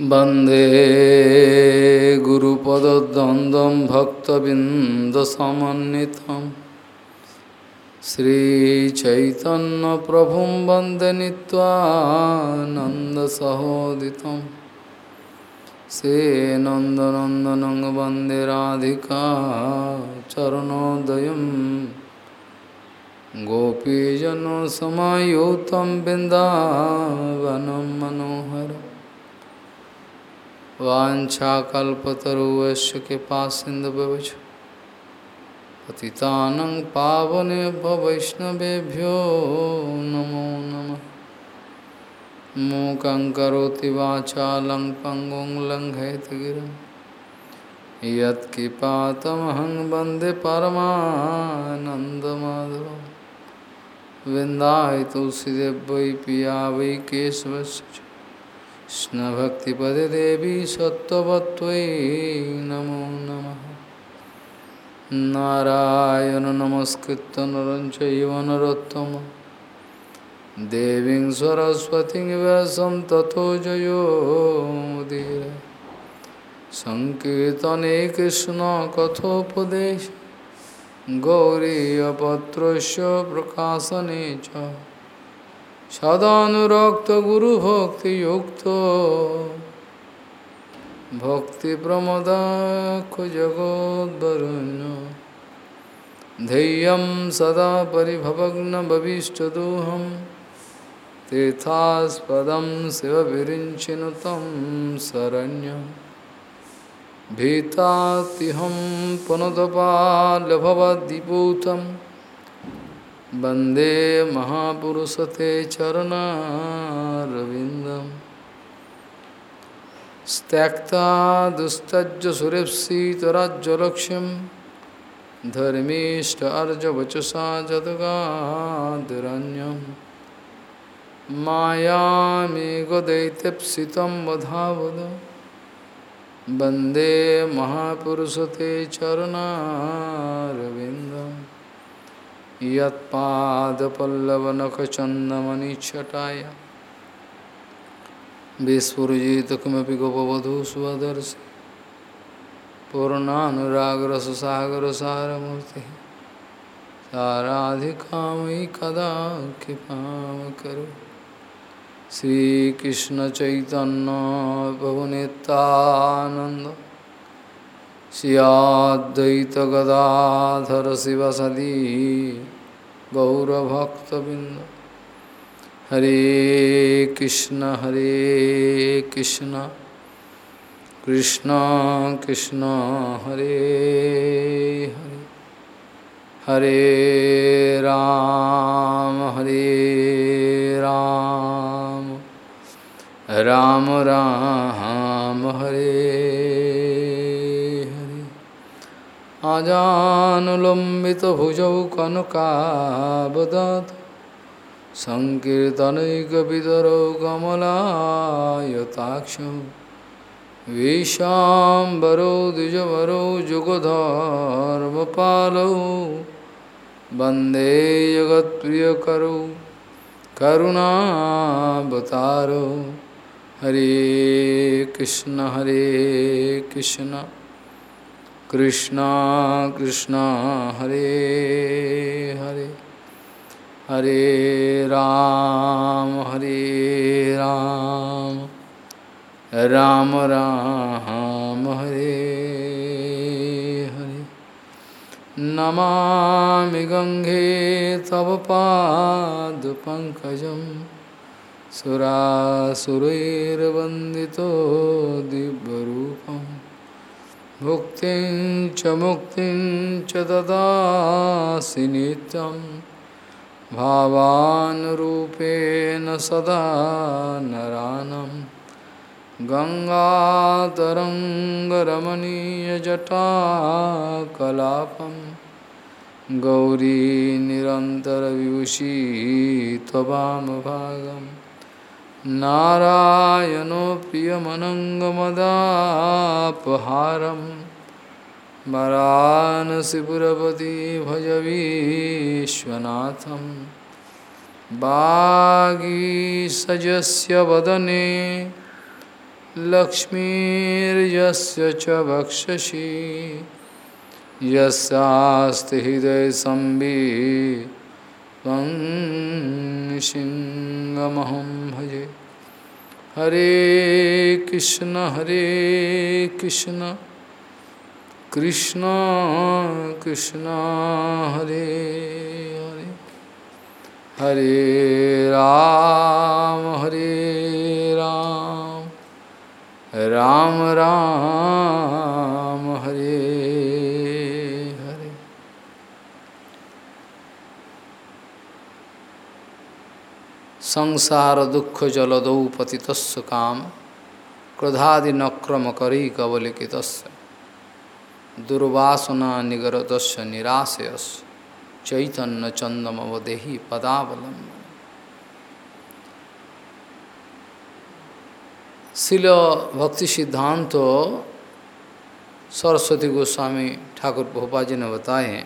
वंदे गुरुपदद्वन्द्वं भक्तबिन्दसमन्वितं। श्रीचैतन्यप्रभुं वंदे नीत्वानन्दसहोदितं श्रीनन्दनन्दनं वंदे राधिका चरणोदयं। गोपीजनसमायुतं बिन्दावनं मनोहरम्। वाछाकल्पतरुवश्य कृपा सिंधु व्यवच पतितानं पावनेभ्य वैष्णवेभ्यो नमो नमः। मूकं करोति वाचालं पङ्गुं लङ्घयतगिरिं। यत्कृपातमहं वंदे परमानन्दमाधवं तुलसीदेव पिया वै केशवस्य कृष्णभक्तिपदे देवी सत्त्ववत्त्वयि नमो नमः। नारायण नमस्कृत्य नरं चैव नरोत्तमं। देवीं सरस्वतीं व्यासं ततो जयो मुदीर। सङ्कीर्तने कृष्णकथोपदेश गौरीयपत्रस्य प्रकाशने सदानुरक्त गुरुभक्ति युक्त भक्ति प्रमदाख जगोदरुण्य धैर्य सदा परिभवग्नभीष्टदोहं तीर्थास्पदं शिवविरिञ्चिनुतं शरण्यं। भीतातिहं पुनदपाल्यभवद्दिपूतम् वंदे महापुरुषते चरणारविन्दं त्यक्ता दुस्तज्ज सुरेप्सितराज्यलक्ष्यं धर्मीष्ट अर्जवचसा जदगादिरण्यं मायामेघदैत्यप्सितं वधावद। वंदे महापुरुषते चरणारविन्दम्। यत्पादपल्लवनखचन्दमनिच्छटाय। विस्फुजित किमपि गोपवधू स्वदर्शि पूर्णानुरागरससागरसारमूर्तिः। साराधिकामयि कदा कृपां करो श्रीकृष्णचैतन्यप्रभुनितानन्द सियाद्वैत गदाधर शिवसदी गौरभक्तबिंद हरे कृष्ण हरे कृष्ण। कृष्ण कृष्ण, हरे हरे। हरे राम हरे राम। राम राम, हरे आजानुलम्बितभुजौ कनकावदत् सङ्कीर्तनैकविदरौ कमलायताक्षौ विशाम्बरौ द्विजवरौ जुगधर्मपालौ वंदे जगत्प्रियकरौ करुणावतारौ। हरे कृष्ण हरे कृष्ण। कृष्णा कृष्णा, हरे हरे। हरे राम हरे राम। राम राम, हरे हरे। नमामि गंगे तव पाद पादपङ्कजं सुरासुरैर्वन्दितो दिव्यरूपम्। भुक्तिं च मुक्तिं च ददासि नित्यं। भावानुरूपेण सदा नरानं। गङ्गातरङ्गरमणीयजटाकलापं गौरी निरन्तरविभूषी त्ववामभागम् नारायणो प्रियमनङ्गमदापहारं वरानसिपुरपति भजवीश्वनाथं वागीसजस्य वदने लक्ष्मीर्यस्य च वक्षसि यस्यास्ति हृदय संबी सिंहमहं भजे। हरे कृष्ण हरे कृष्ण। कृष्ण कृष्ण, हरे हरे। हरे राम हरे राम। राम राम। संसार दुख जलदौ पतितस्य काम, क्रोधादि नक्रम करी कबलिकितस्य दुर्वासना निगरदस्य निराशयस चैतन्य चंदम अवदेही पदावलंबन शिल भक्ति सिद्धांत तो सरस्वती गोस्वामी ठाकुर भोपा जी ने बताए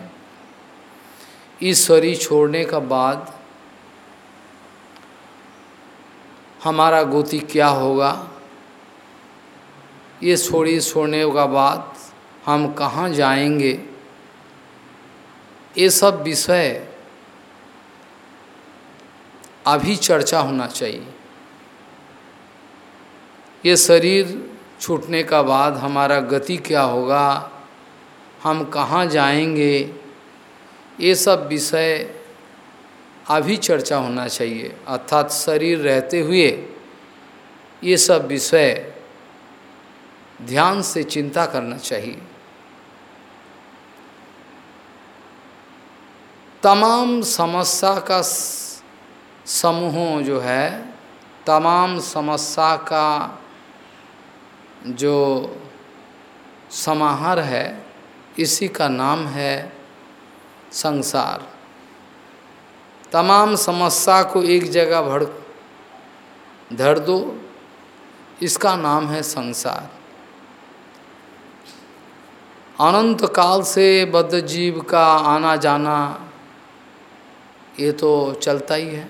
इस छोड़ने का बाद हमारा गति क्या होगा? ये छोड़ी छोड़ने का बाद हम कहाँ जाएँगे? ये सब विषय अभी चर्चा होना चाहिए। ये शरीर छूटने का बाद हमारा गति क्या होगा? हम कहाँ जाएँगे? ये सब विषय अभी चर्चा होना चाहिए। अर्थात शरीर रहते हुए ये सब विषय ध्यान से चिंता करना चाहिए। तमाम समस्या का समूह जो है, तमाम समस्या का जो समाहार है, इसी का नाम है संसार। तमाम समस्या को एक जगह भर धर दो। इसका नाम है संसार। अनंत काल से बद्ध जीव का आना जाना ये तो चलता ही है,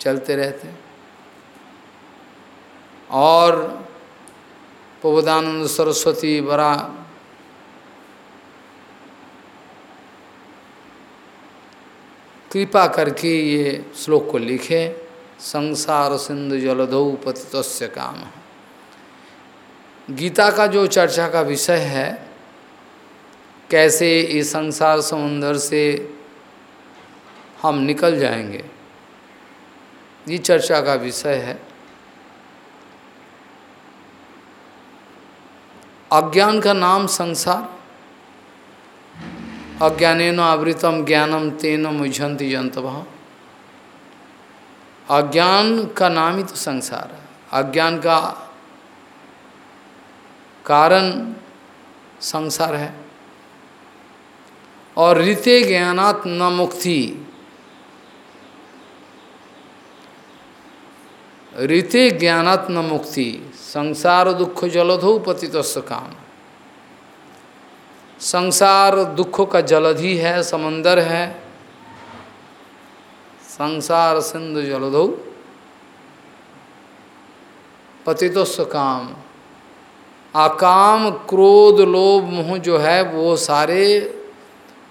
चलते रहते और प्रबोधानंद सरस्वती बड़ा कृपा करके ये श्लोक को लिखे। संसार सिंधु जलधौ पतित काम। गीता का जो चर्चा का विषय है, कैसे इस संसार समुंदर से हम निकल जाएँगे, ये चर्चा का विषय है। अज्ञान का नाम संसार अज्ञान आवृतम ज्ञानम तेन मुझंती जंतभ अज्ञान का नाम ही तो संसार है। अज्ञान का कारण संसार है। और रीते ज्ञानात् न मुक्ति। रीते ज्ञानात् न मुक्ति। संसार दुख जलधो पतित काम। संसार दुखों का जलधि है, समंदर है। संसार सिंधु जलधो। पतितोस्व काम। आकाम, क्रोध, लोभ, मोह जो है, वो सारे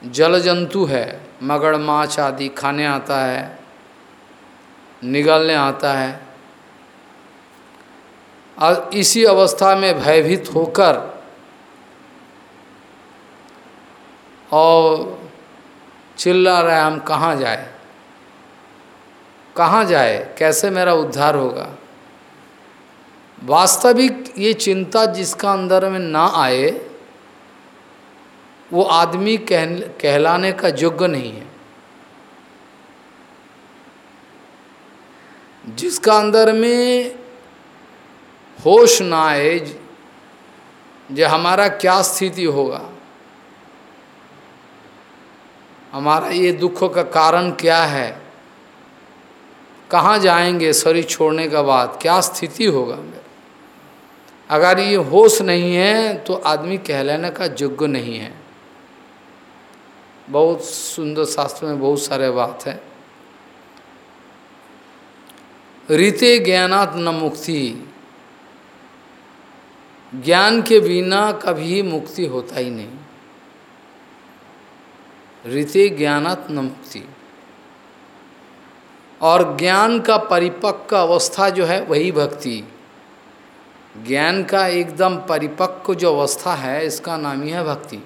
जल जंतु है। मगर माछ आदि खाने आता है, निगलने आता है। और इसी अवस्था में भयभीत होकर और चिल्ला रहा है, हम कहाँ जाए? कहाँ जाए? कैसे मेरा उद्धार होगा? वास्तविक ये चिंता जिसका अंदर में ना आए, वो आदमी कह कहलाने का योग्य नहीं है। जिसका अंदर में होश ना आए जो, हमारा क्या स्थिति होगा? हमारा ये दुखों का कारण क्या है? कहाँ जाएँगे शरीर छोड़ने के बाद? क्या स्थिति होगा मेरा अगर ये होश नहीं है तो आदमी कहलाने का योग्य नहीं है। बहुत सुंदर शास्त्र में बहुत सारे बात है। रीते ज्ञानात न मुक्ति। ज्ञान के बिना कभी मुक्ति होता ही नहीं। रीते ज्ञानत न मुक्ति और ज्ञान का परिपक्व अवस्था जो है, वही भक्ति। ज्ञान का एकदम परिपक्व जो अवस्था है, इसका नाम ही है भक्ति।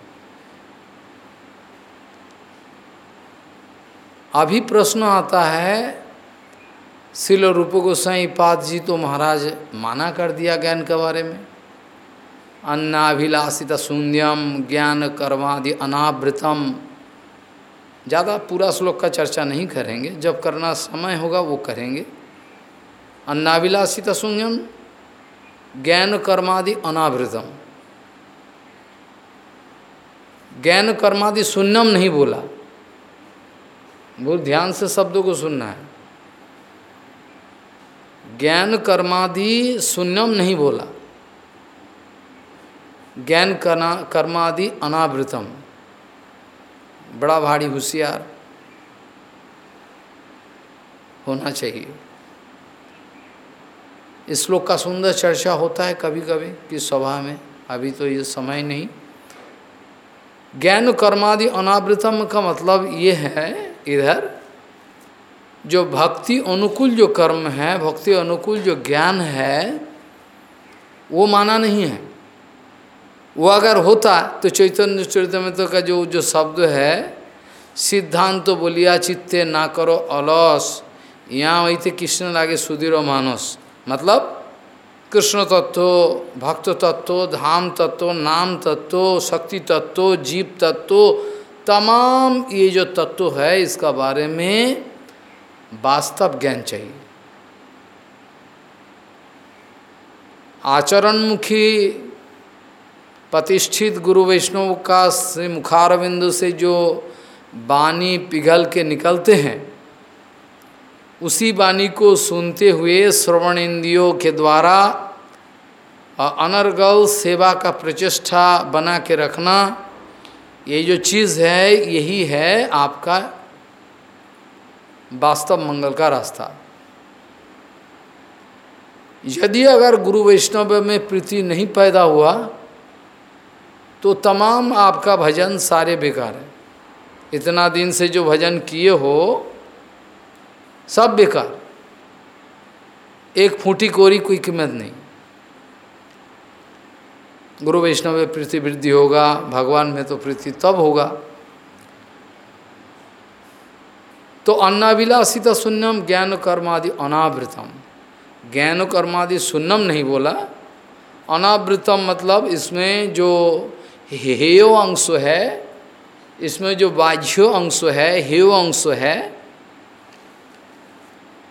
अभी प्रश्न आता है शिल रूप गोसाई पाद जी तो महाराज माना कर दिया ज्ञान के बारे में। अन्नाभिलाषित शून्यम ज्ञान कर्मादि अनावृतम। ज़्यादा पूरा श्लोक का चर्चा नहीं करेंगे। जब करना समय होगा वो करेंगे। अन्नाभिलाषित शून्यम, ज्ञान कर्मादि अनावृतम। ज्ञान कर्मादि शून्यम नहीं बोला। बहुत ध्यान से शब्दों को सुनना है। ज्ञान कर्मादि शून्यम नहीं बोला। ज्ञान कर्मादि अनावृतम। बड़ा भारी होशियार होना चाहिए। इस श्लोक का सुंदर चर्चा होता है कभी कभी किस सभा में, अभी तो ये समय नहीं। ज्ञान कर्मादि अनावृतम का मतलब ये है इधर, जो भक्ति अनुकूल जो कर्म है, भक्ति अनुकूल जो ज्ञान है, वो माना नहीं है। वो अगर होता तो चैतन्य चरितमृत का जो जो शब्द है, सिद्धांत तो बोलिया, चित्ते ना करो, अलस। यहाँ वही थे कृष्ण लागे सुधीर मानस। मतलब कृष्ण तत्व भक्त तत्व धाम तत्व नाम तत्व शक्ति तत्व जीव तत्व तमाम ये जो तत्व है, इसका बारे में वास्तव ज्ञान चाहिए। आचरणमुखी प्रतिष्ठित गुरु वैष्णव का से मुखारबिंदु से जो वाणी पिघल के निकलते हैं, उसी वाणी को सुनते हुए श्रवण इंद्रियों के द्वारा अनर्गल सेवा का प्रचेष्टा बना के रखना, ये जो चीज़ है, यही है आपका वास्तव मंगल का रास्ता। यदि अगर गुरु वैष्णव में प्रीति नहीं पैदा हुआ तो तमाम आपका भजन सारे बेकार है। इतना दिन से जो भजन किए हो, सब बेकार। एक फूटी कोरी कोई कीमत नहीं। गुरु वैष्णव में प्रीति वृद्धि होगा, भगवान में तो प्रीति तब होगा। तो अन्नाभिलाषित शून्यम ज्ञान कर्मादि अनावृतम। ज्ञान कर्मादि शून्यम नहीं बोला। अनावृतम मतलब इसमें जो हेयो अंश है, इसमें जो बाह्य अंश है, हेयो अंश है,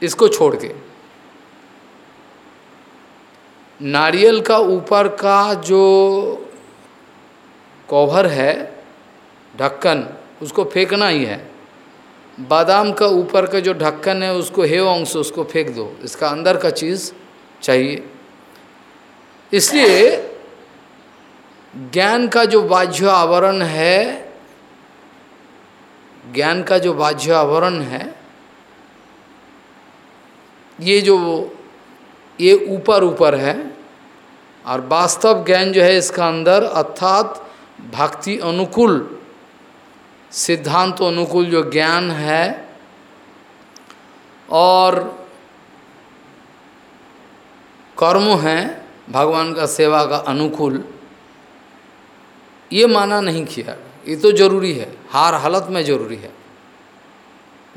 इसको छोड़ के। नारियल का ऊपर का जो कवर है, ढक्कन, उसको फेंकना ही है। बादाम का ऊपर का जो ढक्कन है, उसको हेव अंश, उसको फेंक दो। इसका अंदर का चीज़ चाहिए। इसलिए ज्ञान का जो बाह्य आवरण है, ज्ञान का जो बाह्य आवरण है, ये जो, ये ऊपर ऊपर है, और वास्तव ज्ञान जो है इसका अंदर अर्थात भक्ति अनुकूल, सिद्धांत अनुकूल जो ज्ञान है, और कर्म है, भगवान का सेवा का अनुकूल ये माना नहीं किया। ये तो ज़रूरी है। हर हालत में ज़रूरी है।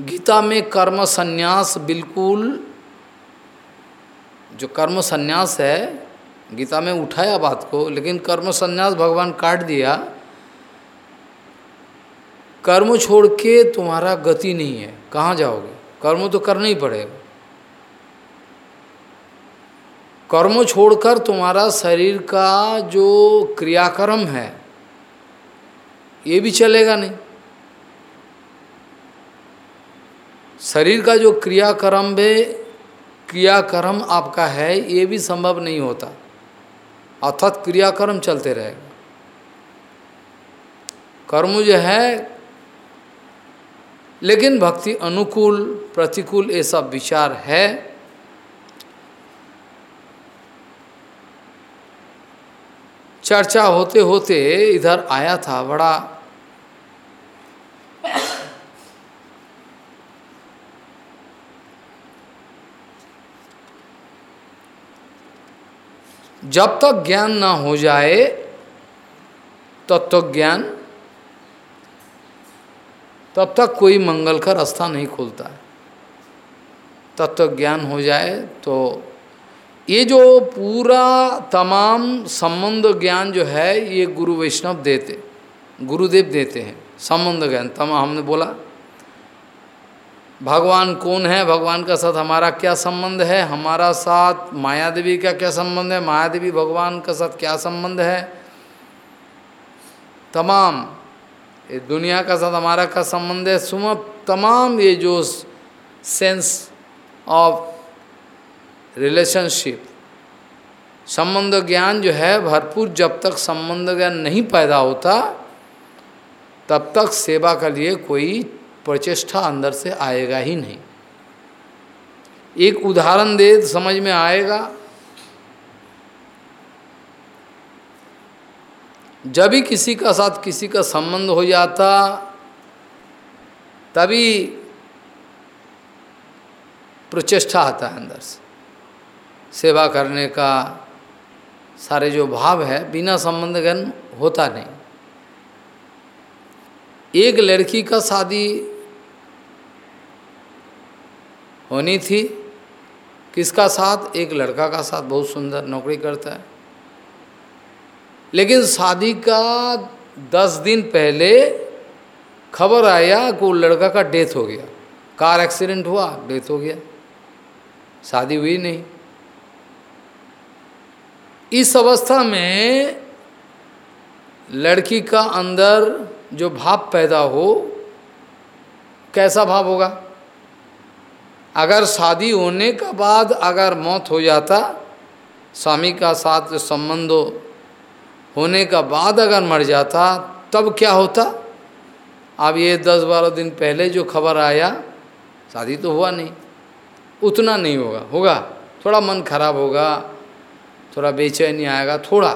गीता में कर्म संन्यास बिल्कुल जो कर्म संन्यास है, गीता में उठाया बात को, लेकिन कर्म संन्यास भगवान काट दिया। कर्म छोड़ के तुम्हारा गति नहीं है। कहाँ जाओगे? कर्म तो करना ही पड़ेगा। कर्म छोड़कर तुम्हारा शरीर का जो क्रियाक्रम है ये भी चलेगा नहीं। शरीर का जो क्रियाक्रम है, क्रियाक्रम आपका है, ये भी संभव नहीं होता। अर्थात क्रियाक्रम चलते रहेगा। कर्म जो है, लेकिन भक्ति अनुकूल, प्रतिकूल सब विचार है। चर्चा होते होते इधर आया था, बड़ा जब तक ज्ञान ना हो जाए, तब तक ज्ञान, तब तक कोई मंगल का रास्ता नहीं खुलता है। तब तक ज्ञान हो जाए तो ये जो पूरा तमाम संबंध ज्ञान जो है, ये गुरु वैष्णव देते, गुरुदेव देते हैं, संबंध ज्ञान। तमाम हमने बोला भगवान कौन है? भगवान का साथ हमारा क्या संबंध है? हमारा साथ माया देवी का क्या संबंध है? माया देवी भगवान का साथ क्या संबंध है? तमाम, ये दुनिया का साथ हमारा का संबंध है? सुम तमाम ये जो सेंस ऑफ़ रिलेशनशिप संबंध ज्ञान जो है, भरपूर जब तक संबंध ज्ञान नहीं पैदा होता, तब तक सेवा के लिए कोई प्रचेष्टा अंदर से आएगा ही नहीं। एक उदाहरण दे, समझ में आएगा। जब भी किसी का साथ किसी का संबंध हो जाता, तभी प्रचेष्टा आता है अंदर से। सेवा करने का सारे जो भाव है, बिना संबंध गन होता नहीं। एक लड़की का शादी होनी थी। किसका साथ? एक लड़का का साथ। बहुत सुंदर नौकरी करता है। लेकिन शादी का दस दिन पहले खबर आया कि वो लड़का का डेथ हो गया। कार एक्सीडेंट हुआ, डेथ हो गया। शादी हुई नहीं। इस अवस्था में लड़की का अंदर जो भाव पैदा हो, कैसा भाव होगा? अगर शादी होने का बाद अगर मौत हो जाता, स्वामी का साथ संबंध होने का बाद अगर मर जाता, तब क्या होता? अब ये दस बारह दिन पहले जो खबर आया, शादी तो हुआ नहीं। उतना नहीं होगा। होगा। थोड़ा मन खराब होगा, थोड़ा बेचैनी आएगा, थोड़ा।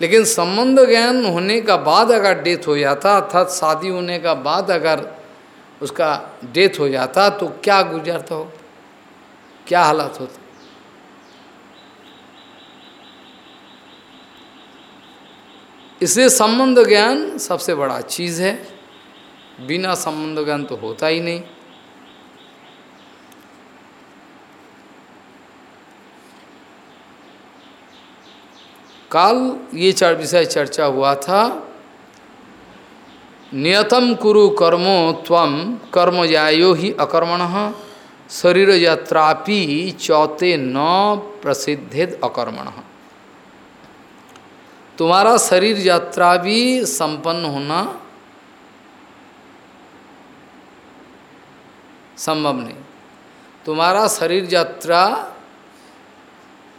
लेकिन संबंध ज्ञान होने का बाद अगर डेथ हो जाता, अर्थात शादी होने का बाद अगर उसका डेथ हो जाता तो क्या गुजरता हो? क्या हालात होता? इसलिए संबंध ज्ञान सबसे बड़ा चीज़ है। बिना संबंध ज्ञान तो होता ही नहीं। काल ये चार विषय चर्चा हुआ था। नियतम कुरु कर्मो तम कर्म जायो ही अकर्मण। शरीर यात्रापि चौथे न प्रसिद्धेद अकर्मण। तुम्हारा शरीर यात्रा भी संपन्न होना संभव नहीं। तुम्हारा शरीर यात्रा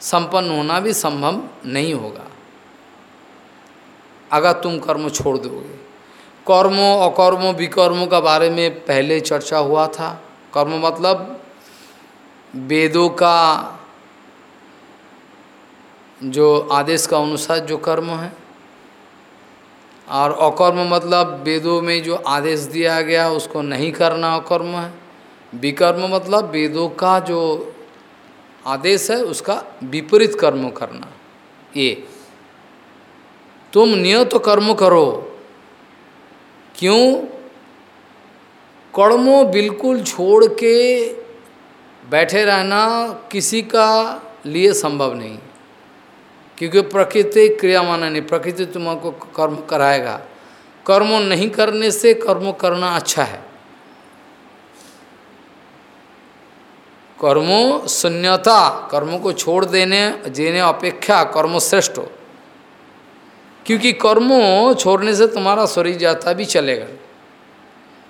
संपन्न होना भी संभव नहीं होगा। अगर तुम कर्म छोड़ दोगे कर्मों, अकर्मों, विकर्मों का बारे में पहले चर्चा हुआ था। कर्म मतलब वेदों का जो आदेश का अनुसार जो कर्म है। और अकर्म मतलब वेदों में जो आदेश दिया गया, उसको नहीं करना अकर्म है। विकर्म मतलब वेदों का जो आदेश है, उसका विपरीत कर्म करना। ये तुम नियत कर्म करो। क्यों? कर्मों बिल्कुल छोड़ के बैठे रहना किसी का लिए संभव नहीं। क्योंकि प्रकृति क्रिया माना नहीं, प्रकृति तुमको कर्म कराएगा। कर्म नहीं करने से कर्म करना अच्छा है। कर्मों शून्यता, कर्मों को छोड़ देने देने अपेक्षा कर्म श्रेष्ठ हो। क्योंकि कर्मों छोड़ने से तुम्हारा शरीर जाता भी चलेगा।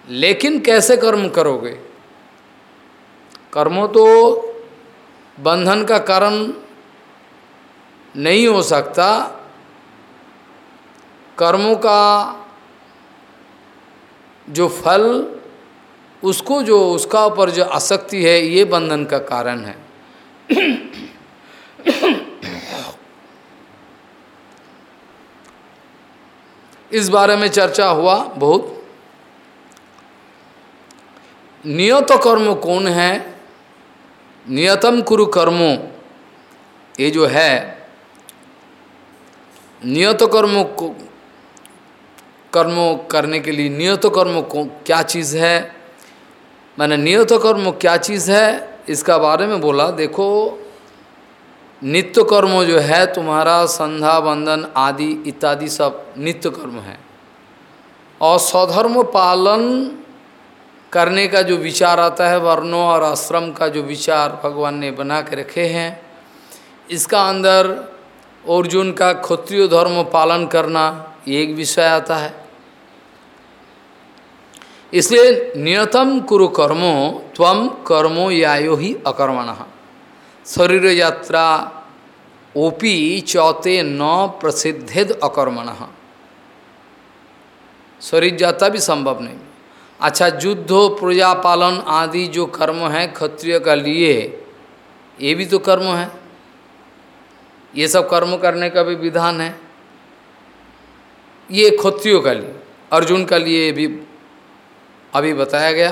लेकिन कैसे कर्म करोगे? कर्मों तो बंधन का कारण नहीं हो सकता। कर्मों का जो फल, उसको जो, उसका ऊपर जो आसक्ति है, ये बंधन का कारण है। इस बारे में चर्चा हुआ बहुत। नियत कर्म कौन है? नियतम कुरु कर्मो, ये जो है, नियत कर्म कर्म करने के लिए नियत कर्म क्या चीज़ है? मैंने नियत कर्म क्या चीज़ है? इसका बारे में बोला, देखो नित्य कर्म जो है, तुम्हारा संध्या बंधन आदि इत्यादि सब नित्य कर्म है। और स्वधर्म पालन करने का जो विचार आता है, वर्णों और आश्रम का जो विचार भगवान ने बना के रखे हैं, इसका अंदर अर्जुन का क्षत्रिय धर्म पालन करना एक विषय आता है। इसलिए नियतम कुरु कर्मो तम कर्मो यायो ही अकर्मण। शरीर यात्रा ओपी चौथे न प्रसिद्धेद अकर्मण। शरीर यात्रा भी संभव नहीं। अच्छा युद्ध, प्रजा पालन आदि जो कर्म है, क्षत्रिय का लिए, ये भी तो कर्म है। ये सब कर्म करने का भी विधान है। ये क्षत्रियों का लिए, अर्जुन का लिए भी अभी बताया गया।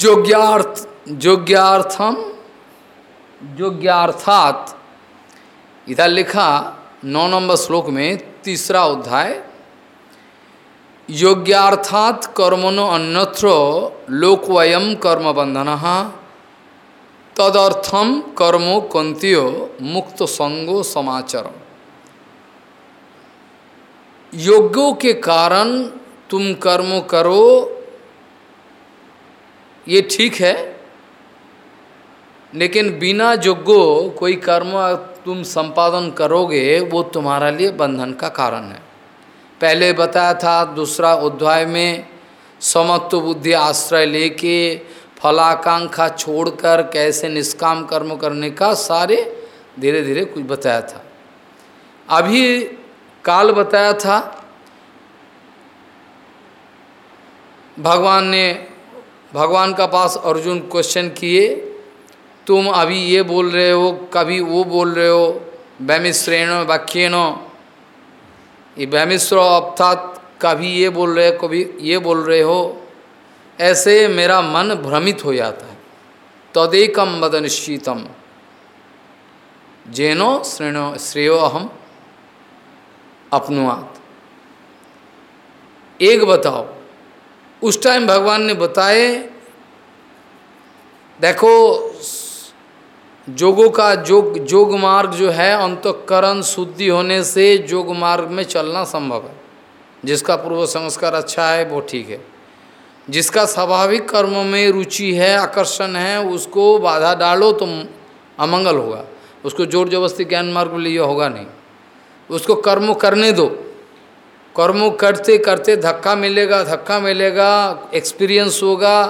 योग्यार्थ योग्यार्थम योग्यार्थात इधर लिखा, नौ नंबर श्लोक में, तीसरा अध्याय। योग्यार्थात कर्मणो अन्यत्र लोकवयम कर्म बंधन तदर्थम कर्मो कंतियो मुक्त संगो समाचार योग्यों के कारण तुम कर्म करो, ये ठीक है लेकिन बिना योग्यो कोई कर्म तुम संपादन करोगे, वो तुम्हारा लिए बंधन का कारण है। पहले बताया था, दूसरा अध्याय में, समत्व बुद्धि आश्रय लेके फलाकांक्षा छोड़कर कैसे निष्काम कर्म करने का सारे धीरे धीरे कुछ बताया था। अभी काल बताया था, भगवान ने, भगवान का पास अर्जुन क्वेश्चन किए तुम अभी ये बोल रहे हो, कभी वो बोल रहे हो वैमिश्रेण वाक्यन ये वैमिश्र अर्थात कभी ये बोल रहे हो कभी ये बोल रहे हो, ऐसे मेरा मन भ्रमित हो जाता है। तदेकम वद निश्चितम। जेनो श्रेणो, श्रेयो अहम अपनुआत एक बताओ, उस टाइम भगवान ने बताए, देखो जोगों का जोग जोग मार्ग जो है, अंतकरण शुद्धि होने से जोग मार्ग में चलना संभव है। जिसका पूर्व संस्कार अच्छा है, वो ठीक है। जिसका स्वाभाविक कर्म में रुचि है, आकर्षण है, उसको बाधा डालो तो अमंगल होगा। उसको ज़ोर जबरस्ती ज्ञान मार्ग में लिए होगा नहीं। उसको कर्म करने दो। कर्म करते करते धक्का मिलेगा धक्का मिलेगा एक्सपीरियंस होगा,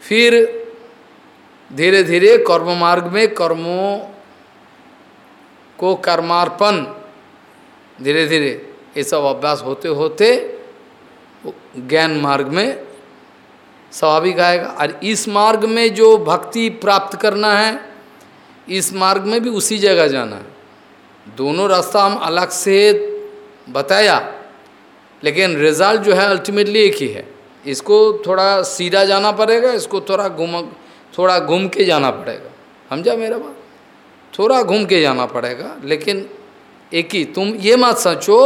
फिर धीरे धीरे कर्म मार्ग में कर्मों को कर्मार्पण धीरे धीरे ये सब अभ्यास होते होते ज्ञान मार्ग में स्वाभाविक आएगा। और इस मार्ग में जो भक्ति प्राप्त करना है, इस मार्ग में भी उसी जगह जाना है। दोनों रास्ता हम अलग से बताया, लेकिन रिज़ल्ट जो है अल्टीमेटली एक ही है। इसको थोड़ा सीधा जाना पड़ेगा, इसको थोड़ा घूम थोड़ा घूम के जाना पड़ेगा। समझा मेरा बात? थोड़ा घूम के जाना पड़ेगा, लेकिन एक ही तुम ये मत सोचो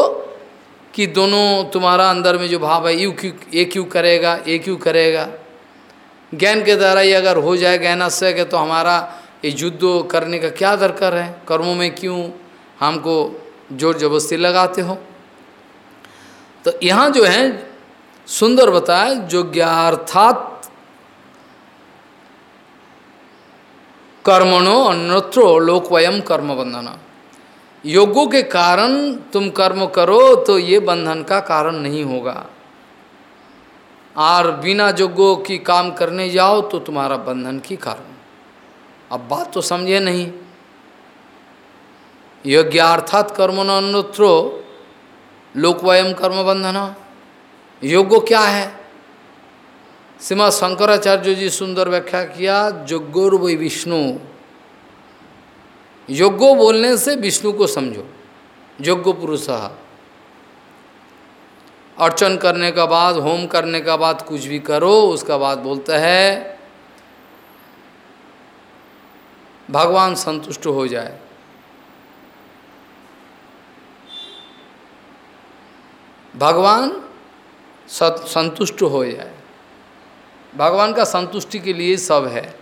कि दोनों तुम्हारा अंदर में जो भाव है यू क्यों ये क्यों करेगा ये क्यों करेगा। ज्ञान के द्वारा ही अगर हो जाए ज्ञानाश्रय के तो हमारा ये युद्ध करने का क्या दरकार है? कर्मों में क्यों हमको ज़ोर जबरस्ती लगाते हो? तो यहाँ जो है, सुंदर बताया जो कर्मणो अन्यत्रो लोकवयम कर्म बंधना योगों के कारण तुम कर्म करो तो ये बंधन का कारण नहीं होगा। और बिना योगों की काम करने जाओ तो तुम्हारा बंधन की कारण। अब बात तो समझे नहीं। यज्ञार्थात कर्मणो अन्यत्रो लोकवयम कर्म बंधना योगो क्या है? सीमा शंकराचार्य जी सुंदर व्याख्या किया योग्योर वही विष्णु। योग्यो बोलने से विष्णु को समझो योग्य पुरुष अर्चन करने का बाद, होम करने का बाद कुछ भी करो, उसका बाद बोलता है, भगवान संतुष्ट हो जाए। भगवान संतुष्ट हो जाए। भगवान का संतुष्टि के लिए सब है।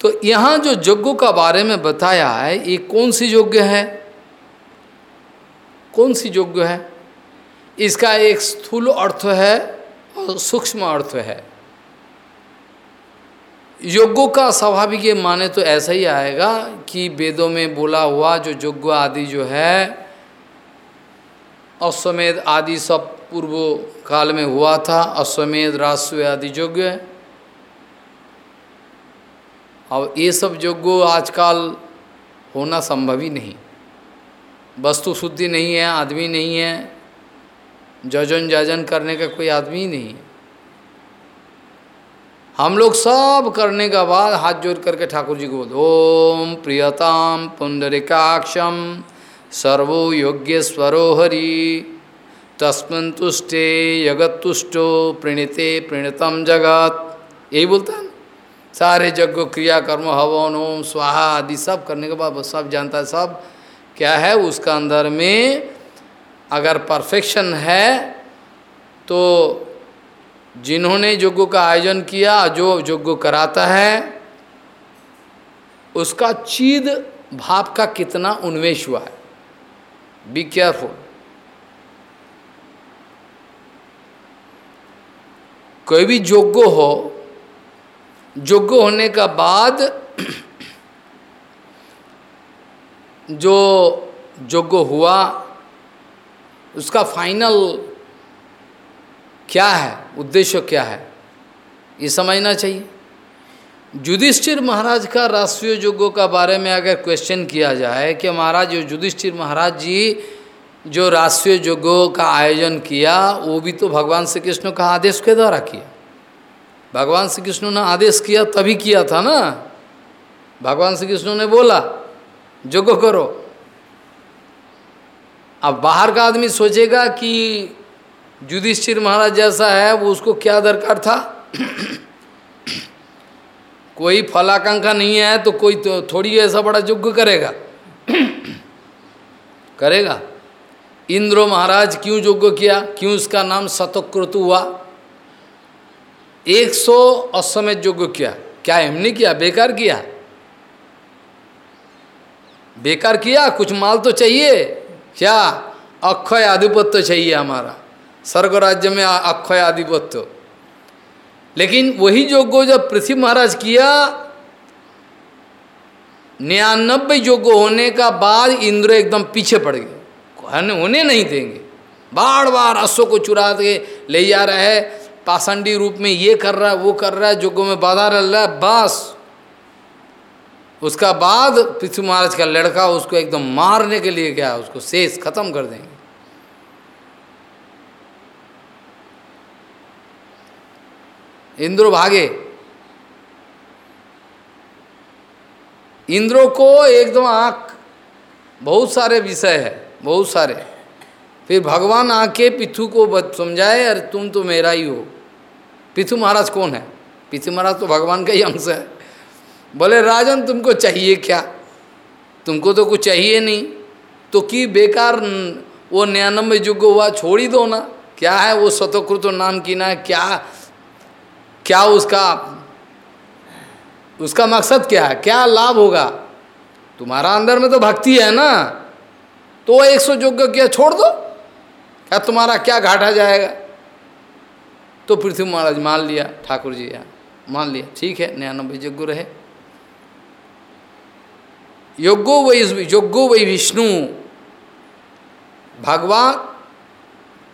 तो यहाँ जो यज्ञों का बारे में बताया है, ये कौन सी योग्य है? कौन सी योग्य है? इसका एक स्थूल अर्थ है और सूक्ष्म अर्थ है। योग्यों का स्वाभाविक माने तो ऐसा ही आएगा कि वेदों में बोला हुआ जो यज्ञ आदि जो है, अश्वमेध आदि सब पूर्व काल में हुआ था, अश्वमेध राष्ट्र आदि यज्ञ। और ये सब यज्ञ आजकल होना संभव ही नहीं। वस्तु शुद्धि नहीं है, आदमी नहीं है, जजन जाजन करने का कोई आदमी ही नहीं। है हम लोग सब करने के बाद हाथ जोड़ करके ठाकुर जी को बोल ओम प्रियताम पुंडरिकाक्षम सर्वो योग्य स्वरो हरि। तस्मिन तुष्टे जगत तुष्टो प्रणीते प्रणतम जगत। यही बोलता है सारे यज्ञ क्रिया कर्म हवन, ओम, स्वाहा आदि सब करने के बाद सब जानता है सब क्या है उसका अंदर में अगर परफेक्शन है तो जिन्होंने यज्ञ का आयोजन किया, जो यज्ञ कराता है, उसका चीद भाव का कितना उन्मेष हुआ है। बी केयरफुल कोई भी योग्य हो, योग्य होने का बाद जो योग्य हुआ, उसका फाइनल क्या है, उद्देश्य क्या है, ये समझना चाहिए। युधिष्ठिर महाराज का राष्ट्रीय योगों का बारे में अगर क्वेश्चन किया जाए कि महाराज, युधिष्ठिर महाराज जी जो राष्ट्रीय योगों का आयोजन किया, वो भी तो भगवान श्री कृष्ण का आदेश के द्वारा किया। भगवान श्री कृष्ण ने आदेश किया, तभी किया था ना? भगवान श्री कृष्ण ने बोला, जोगो करो। अब बाहर का आदमी सोचेगा कि युधिष्ठिर महाराज जैसा है, वो उसको क्या दरकार था? कोई फलाकांक्षा नहीं है तो कोई तो थोड़ी ऐसा बड़ा यज्ञ करेगा। करेगा? इंद्र महाराज क्यों यज्ञ किया? क्यों उसका नाम शतक्रतु हुआ? एक सौ अश्वमेध यज्ञ किया। क्या हमने किया? बेकार किया? बेकार किया? कुछ माल तो चाहिए। क्या? अक्षय आधिपत्य चाहिए हमारा। स्वर्ग राज्य में अक्षय आधिपत्य। लेकिन वही योग्य जब पृथ्वी महाराज किया, निन्यानबे योग्य होने का बाद इंद्र एकदम पीछे पड़ गए। होने नहीं देंगे। बार बार अश्व को चुरा के ले जा रहा है पाषंडी रूप में ये कर रहा है वो कर रहा है जोगों में बाधा रह रहा है, बस। उसका बाद पृथ्वी महाराज का लड़का उसको एकदम मारने के लिए गया उसको शेष खत्म कर देंगे। इंद्र भागे। इंद्रो को एकदम आँख, बहुत सारे विषय है। बहुत सारे। फिर भगवान आके पिथु को समझाए, अरे तुम तो मेरा ही हो। पिथु महाराज कौन है? पिथु महाराज तो भगवान का ही अंश है। बोले, राजन, तुमको चाहिए क्या? तुमको तो कुछ चाहिए नहीं। तो कि बेकार वो निन्यानबे युग हुआ, छोड़ ही दो ना। क्या है वो स्वतकृत नाम की ना, क्या क्या उसका उसका मकसद क्या है? क्या लाभ होगा? तुम्हारा अंदर में तो भक्ति है ना। तो एक सौ योग्य किया, छोड़ दो। क्या तुम्हारा क्या घाटा जाएगा? तो पृथ्वी महाराज मान लिया, ठाकुर जी यहाँ, मान लिया। ठीक है, निन्यानबे योग्य रहे। योगो वही योगो वही विष्णु। भगवान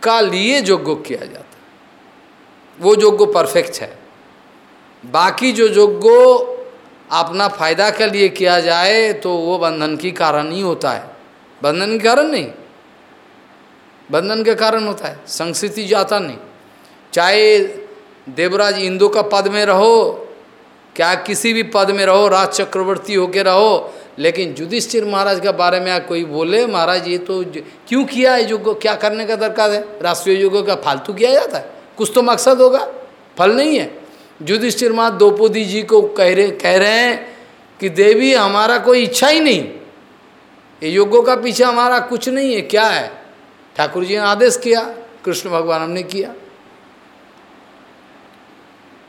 का लिए योग्य किया जाता वो योग्य परफेक्ट है। बाकी जो योग्य अपना फ़ायदा के लिए किया जाए तो वो बंधन की कारण ही होता है। बंधन के कारण नहीं। बंधन के कारण होता है, संस्कृति जाता नहीं। चाहे देवराज इंदु का पद में रहो, क्या किसी भी पद में रहो, राज चक्रवर्ती होके रहो, लेकिन युधिष्ठिर महाराज के बारे में कोई बोले, महाराज ये तो क्यों किया है युग, क्या करने का दरकार है? राष्ट्रीय युग का फालतू किया जाता है। कुछ तो मकसद होगा, फल नहीं है। युधिष्ठिर महाराज द्रौपदी जी को कह रहे कह रहे हैं कि देवी, हमारा कोई इच्छा ही नहीं। ये योगों का पीछे हमारा कुछ नहीं है, क्या है? ठाकुर जी ने आदेश किया, कृष्ण भगवान हमने किया।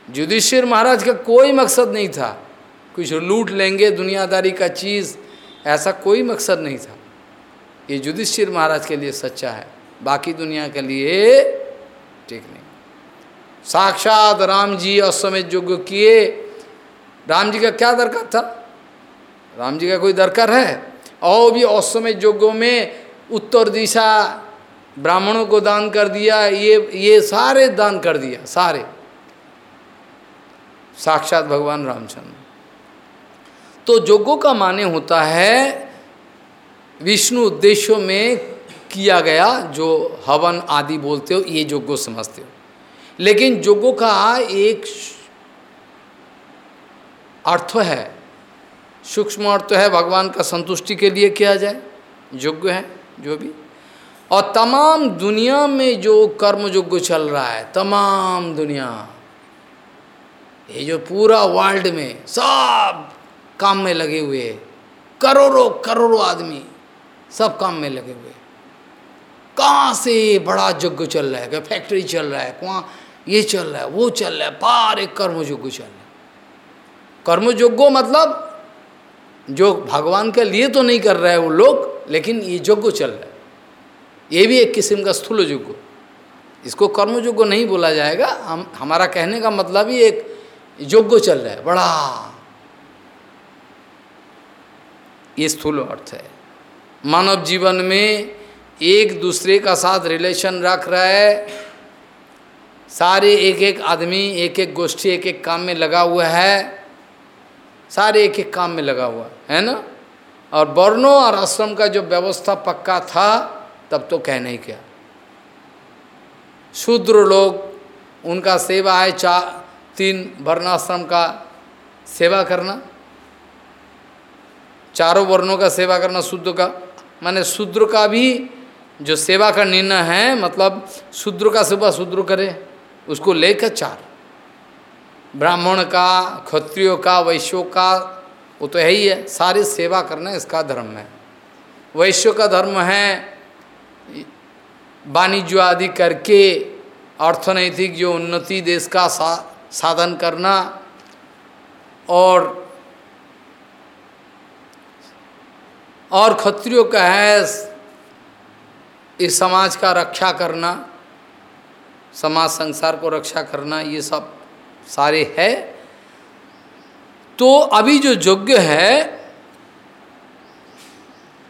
युधिष्ठिर महाराज का कोई मकसद नहीं था। कुछ लूट लेंगे, दुनियादारी का चीज़, ऐसा कोई मकसद नहीं था। ये युधिष्ठिर महाराज के लिए सच्चा है, बाकी दुनिया के लिए ठीक नहीं। साक्षात राम जी असमय योग्य किए। राम जी का क्या दरकार था? राम जी का कोई दरकार है? और भी असमय योग्यों में उत्तर दिशा ब्राह्मणों को दान कर दिया, ये ये सारे दान कर दिया, सारे। साक्षात भगवान रामचंद्र। तो योगों का माने होता है, विष्णु उद्देश्यों में किया गया जो हवन आदि बोलते हो, ये जोगो समझते हो। लेकिन योगों का एक अर्थ है सूक्ष्म अर्थ है, भगवान का संतुष्टि के लिए किया जाए, योग्य है, जो भी। और तमाम दुनिया में जो कर्म योग्य चल रहा है, तमाम दुनिया, ये जो पूरा वर्ल्ड में सब काम में लगे हुए, करोड़ों करोड़ों आदमी सब काम में लगे हुए। कहाँ से बड़ा यज्ञ चल रहा है फैक्ट्री चल रहा है, कहाँ ये चल रहा है, वो चल रहा है पार एक कर्म योग्य चल रहा है। कर्म योग्य मतलब जो भगवान के लिए तो नहीं कर रहे हैं वो लोग, लेकिन ये योग्य चल रहा है। ये भी एक किस्म का स्थूल युग इसको कर्म योग्य नहीं बोला जाएगा। हम, हमारा कहने का मतलब ही एक योग्य चल रहा है। बड़ा। ये स्थूल अर्थ है। मानव जीवन में एक दूसरे का साथ रिलेशन रख रहा है। सारे एक एक आदमी एक एक गोष्ठी एक एक काम में लगा हुआ है। सारे एक एक काम में लगा हुआ है। ना? और वर्णों और आश्रम का जो व्यवस्था पक्का था, तब तो कह नहीं क्या। शूद्र लोग, उनका सेवा है चा, तीन वर्णाश्रम का सेवा करना। चारों वर्णों का सेवा करना शुद्ध का। माने शूद्र का भी जो सेवा का निर्णय है मतलब शूद्र का सेवा शूद्र करे, उसको लेकर चार। ब्राह्मण का, क्षत्रियो का, वैश्यों का वो तो है ही है सारी सेवा करना इसका धर्म है। वैश्य का धर्म है वाणिज्य आदि करके अर्थनैतिक जो उन्नति देश का सा, साधन करना और और क्षत्रियों का है इस समाज का रक्षा करना समाज संसार को रक्षा करना ये सब सारे है। तो अभी जो योग्य है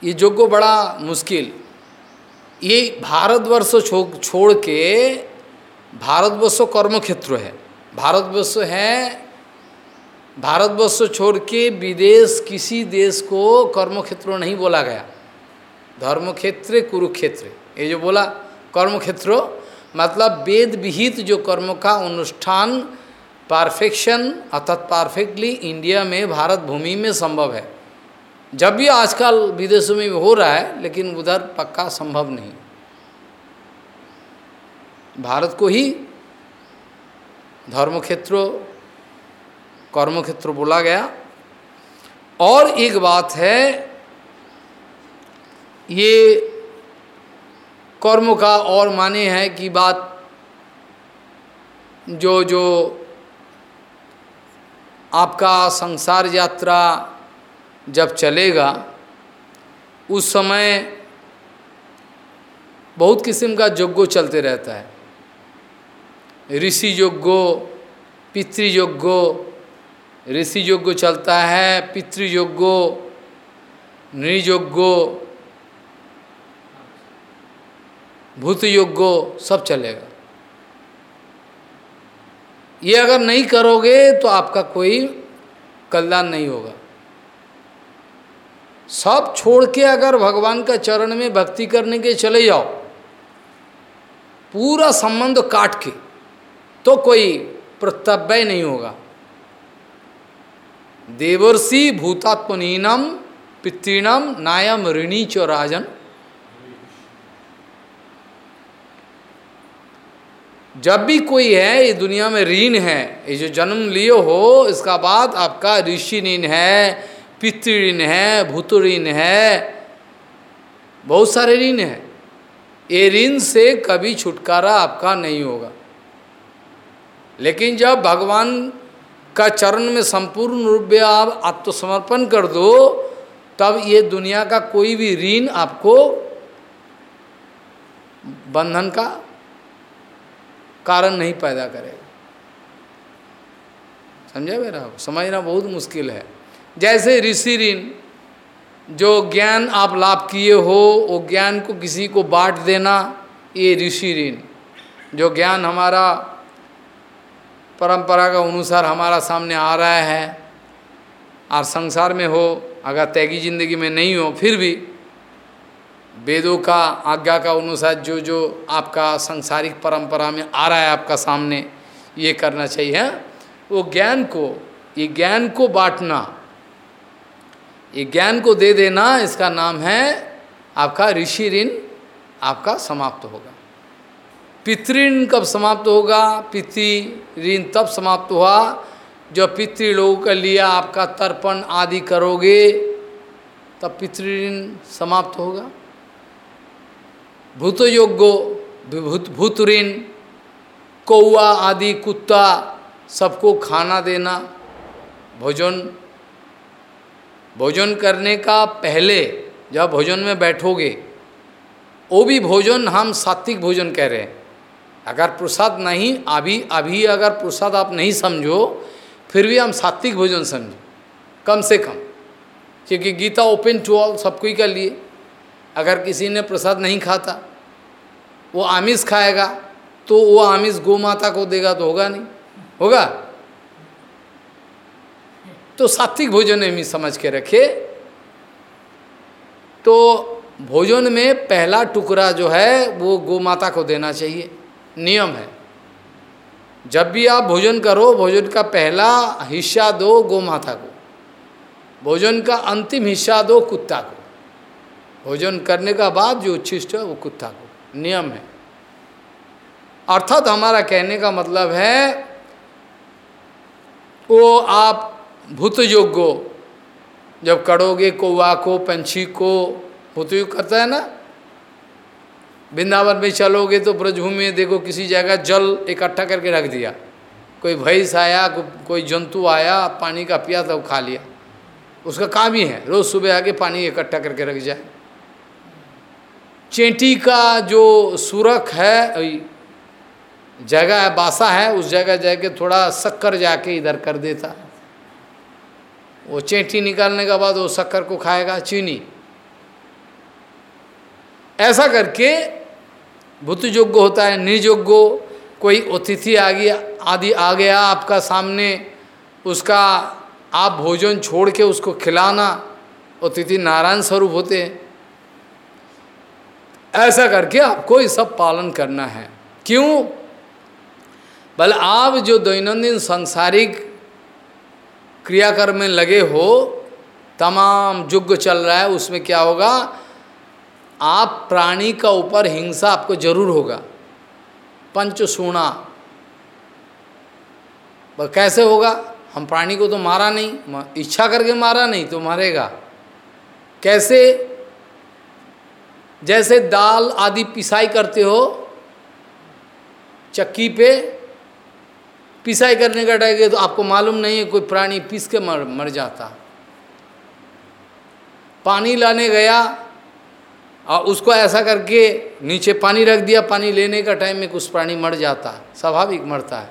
ये योग्य बड़ा मुश्किल। ये भारतवर्ष छो, छोड़ के भारतवर्ष कर्म क्षेत्र है। भारतवर्ष है भारतवर्ष छोड़ के विदेश किसी देश को कर्म क्षेत्र नहीं बोला गया। धर्म क्षेत्र कुरुक्षेत्र ये जो बोला कर्म क्षेत्र मतलब वेद विहित जो कर्म का अनुष्ठान परफेक्शन अर्थात परफेक्टली इंडिया में भारत भूमि में संभव है। जब भी आजकल विदेशों में हो रहा है, लेकिन उधर पक्का संभव नहीं। भारत को ही धर्म क्षेत्र कर्म क्षेत्र बोला गया। और एक बात है, ये कर्म का और माने है कि बात जो जो आपका संसार यात्रा जब चलेगा, उस समय बहुत किस्म का योग्यो चलते रहता है। ऋषि योग्यो पितृयोग्यो ऋषि योग्य चलता है पितृयोग्यो नृयोग्यो भूत योग्यो सब चलेगा। ये अगर नहीं करोगे तो आपका कोई कल्याण नहीं होगा। सब छोड़ के अगर भगवान का चरण में भक्ति करने के चले जाओ, पूरा संबंध काट के तो कोई प्रत्यव्य नहीं होगा। देवर्षि भूतात्मनीनम पितृणम नायम ऋणी चो राजन। जब भी कोई है, ये दुनिया में ऋण है, ये जो जन्म लियो हो, इसका बाद आपका ऋषि ऋण है पितृण है, भूत ऋण है, बहुत सारे ऋण है। ये ऋण से कभी छुटकारा आपका नहीं होगा। लेकिन जब भगवान का चरण में संपूर्ण रूप में आप आत्मसमर्पण कर दो, तब ये दुनिया का कोई भी ऋण आपको बंधन का कारण नहीं पैदा करेगा। समझा मेरा? समझना बहुत मुश्किल है। जैसे ऋषि ऋण, जो ज्ञान आप लाभ किए हो, वो ज्ञान को किसी को बांट देना, ये ऋषि ऋण। जो ज्ञान हमारा परंपरा का अनुसार हमारा सामने आ रहा है, और संसार में हो, अगर तैगी ज़िंदगी में नहीं हो, फिर भी वेदों का, आज्ञा का अनुसार जो जो आपका सांसारिक परंपरा में आ रहा है आपका सामने, ये करना चाहिए वो ज्ञान को, ये ज्ञान को बांटना, ये ज्ञान को दे देना, इसका नाम है आपका ऋषि ऋण, आपका समाप्त होगा। पितृण कब समाप्त होगा? पितृ ऋण तब समाप्त हुआ जो पितृ लोगों के लिए आपका तर्पण आदि करोगे, तब पितृण समाप्त होगा। भूतयोग्यो भूत भूतऋण कौआ आदि कुत्ता सबको खाना देना, भोजन। भोजन करने का पहले जब भोजन में बैठोगे, वो भी भोजन हम सात्विक भोजन कह रहे हैं। अगर प्रसाद नहीं, अभी अभी अगर प्रसाद आप नहीं समझो, फिर भी हम सात्विक भोजन समझो, कम से कम। क्योंकि गीता ओपन टू ऑल सबको ही कर लिए। अगर किसी ने प्रसाद नहीं खाता, वो आमिष खाएगा तो वो आमिष गौ माता को देगा तो होगा नहीं? होगा? तो सात्विक भोजन में समझ के रखे तो भोजन में पहला टुकड़ा जो है, वो गौ माता को देना चाहिए। नियम है। जब भी आप भोजन करो, भोजन का पहला हिस्सा दो गौ माता को। भोजन का अंतिम हिस्सा दो कुत्ता को। भोजन करने का बाद जो उच्छिष्ट है वो कुत्ता को नियम है। अर्थात हमारा कहने का मतलब है वो आप भूत योग्यो जब करोगे कौवा को पंछी को भूतयोग करता है ना? वृंदावन में चलोगे तो ब्रजभूमि में देखो किसी जगह जल इकट्ठा करके रख दिया। कोई भैंस आया को, कोई जंतु आया पानी का पिया तो खा लिया। उसका काम ही है रोज़ सुबह आके पानी इकट्ठा करके रख जाए। चेंटी का जो सुरख है जगह है, बासा है, उस जगह जाके थोड़ा शक्कर जाके इधर कर देता। वो चेंटी निकालने के बाद वो शक्कर को खाएगा, चीनी। ऐसा करके भूत योग्य होता है, निर्योग्य, कोई अतिथि आ गया, आदि आ गया आपका सामने, उसका आप भोजन छोड़ के उसको खिलाना, अतिथि नारायण स्वरूप होते हैं। ऐसा करके आपको ये सब पालन करना है। क्यों? बल आप जो दैनंदिन सांसारिक क्रियाकर्म में लगे हो, तमाम युग चल रहा है, उसमें क्या होगा? आप प्राणी का ऊपर हिंसा आपको ज़रूर होगा। पंच सोना कैसे होगा? हम प्राणी को तो मारा नहीं इच्छा करके मारा नहीं तो मारेगा। कैसे? जैसे दाल आदि पिसाई करते हो, चक्की पे पिसाई करने का टाइम तो आपको मालूम नहीं है कोई प्राणी पीस के मर मर जाता। पानी लाने गया और उसको ऐसा करके नीचे पानी रख दिया, पानी लेने का टाइम में कुछ प्राणी मर जाता, स्वाभाविक मरता है।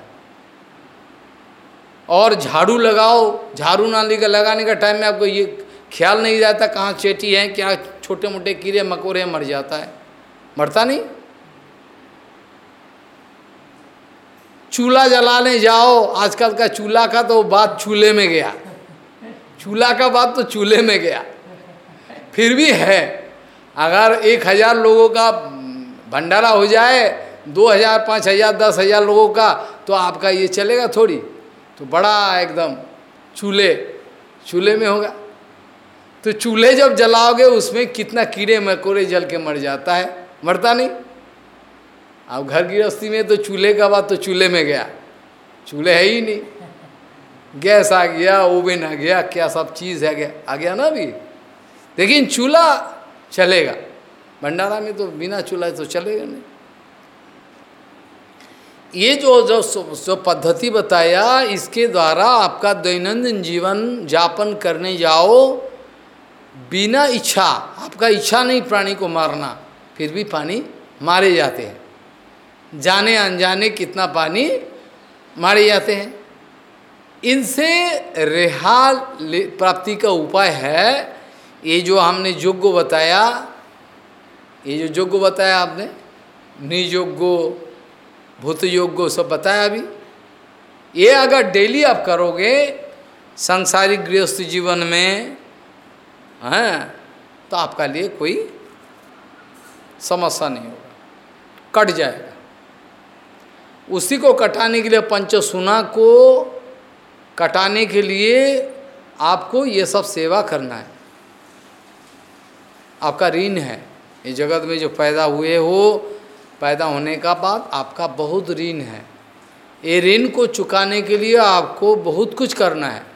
और झाड़ू लगाओ, झाड़ू नाली का लगाने का टाइम में आपको ये ख्याल नहीं रहता कहाँ चेटी है, क्या छोटे मोटे कीड़े, मकोड़े मर जाता है। मरता नहीं। चूल्हा जलाने जाओ, आजकल का चूल्हा का तो बात चूल्हे में गया। चूल्हा का बात तो चूल्हे में गया। फिर भी है। अगर एक हज़ार लोगों का भंडारा हो जाए, दो हज़ार, पाँच हज़ार, दस हज़ार लोगों का तो आपका ये चलेगा थोड़ी। तो बड़ा एकदम चूल्हे चूल्हे में होगा। तो चूल्हे जब जलाओगे, उसमें कितना कीड़े मकोड़े जल के मर जाता है। मरता नहीं। अब घर गृहस्थी में तो चूल्हे का बात तो चूल्हे में गया। चूल्हे है ही नहीं। गैस आ गया, ओवन आ गया, क्या सब चीज़ है गया। आ गया ना अभी। लेकिन चूल्हा चलेगा। भंडारा में तो बिना चूल्हा तो चलेगा नहीं। ये जो जो जो पद्धति बताया, इसके द्वारा आपका दैनंदिन जीवन जापन करने जाओ। बिना इच्छा, आपका इच्छा नहीं प्राणी को मारना, फिर भी पानी मारे जाते हैं। जाने अनजाने कितना पानी मारे जाते हैं। इनसे रेहाल प्राप्ति का उपाय है, ये जो हमने योग्य बताया, ये जो योग्य बताया आपने, नियोग्यो, भूत योग्य सब बताया अभी, ये अगर डेली आप करोगे, सांसारिक गृहस्थ जीवन में हैं तो आपका लिए कोई समस्या नहीं होगा। कट जाएगा। उसी को कटाने के लिए पंचसुना को कटाने के लिए आपको ये सब सेवा करना है। आपका ऋण है। ये जगत में जो पैदा हुए हो, पैदा होने का बाद आपका बहुत ऋण है। ये ऋण को चुकाने के लिए आपको बहुत कुछ करना है।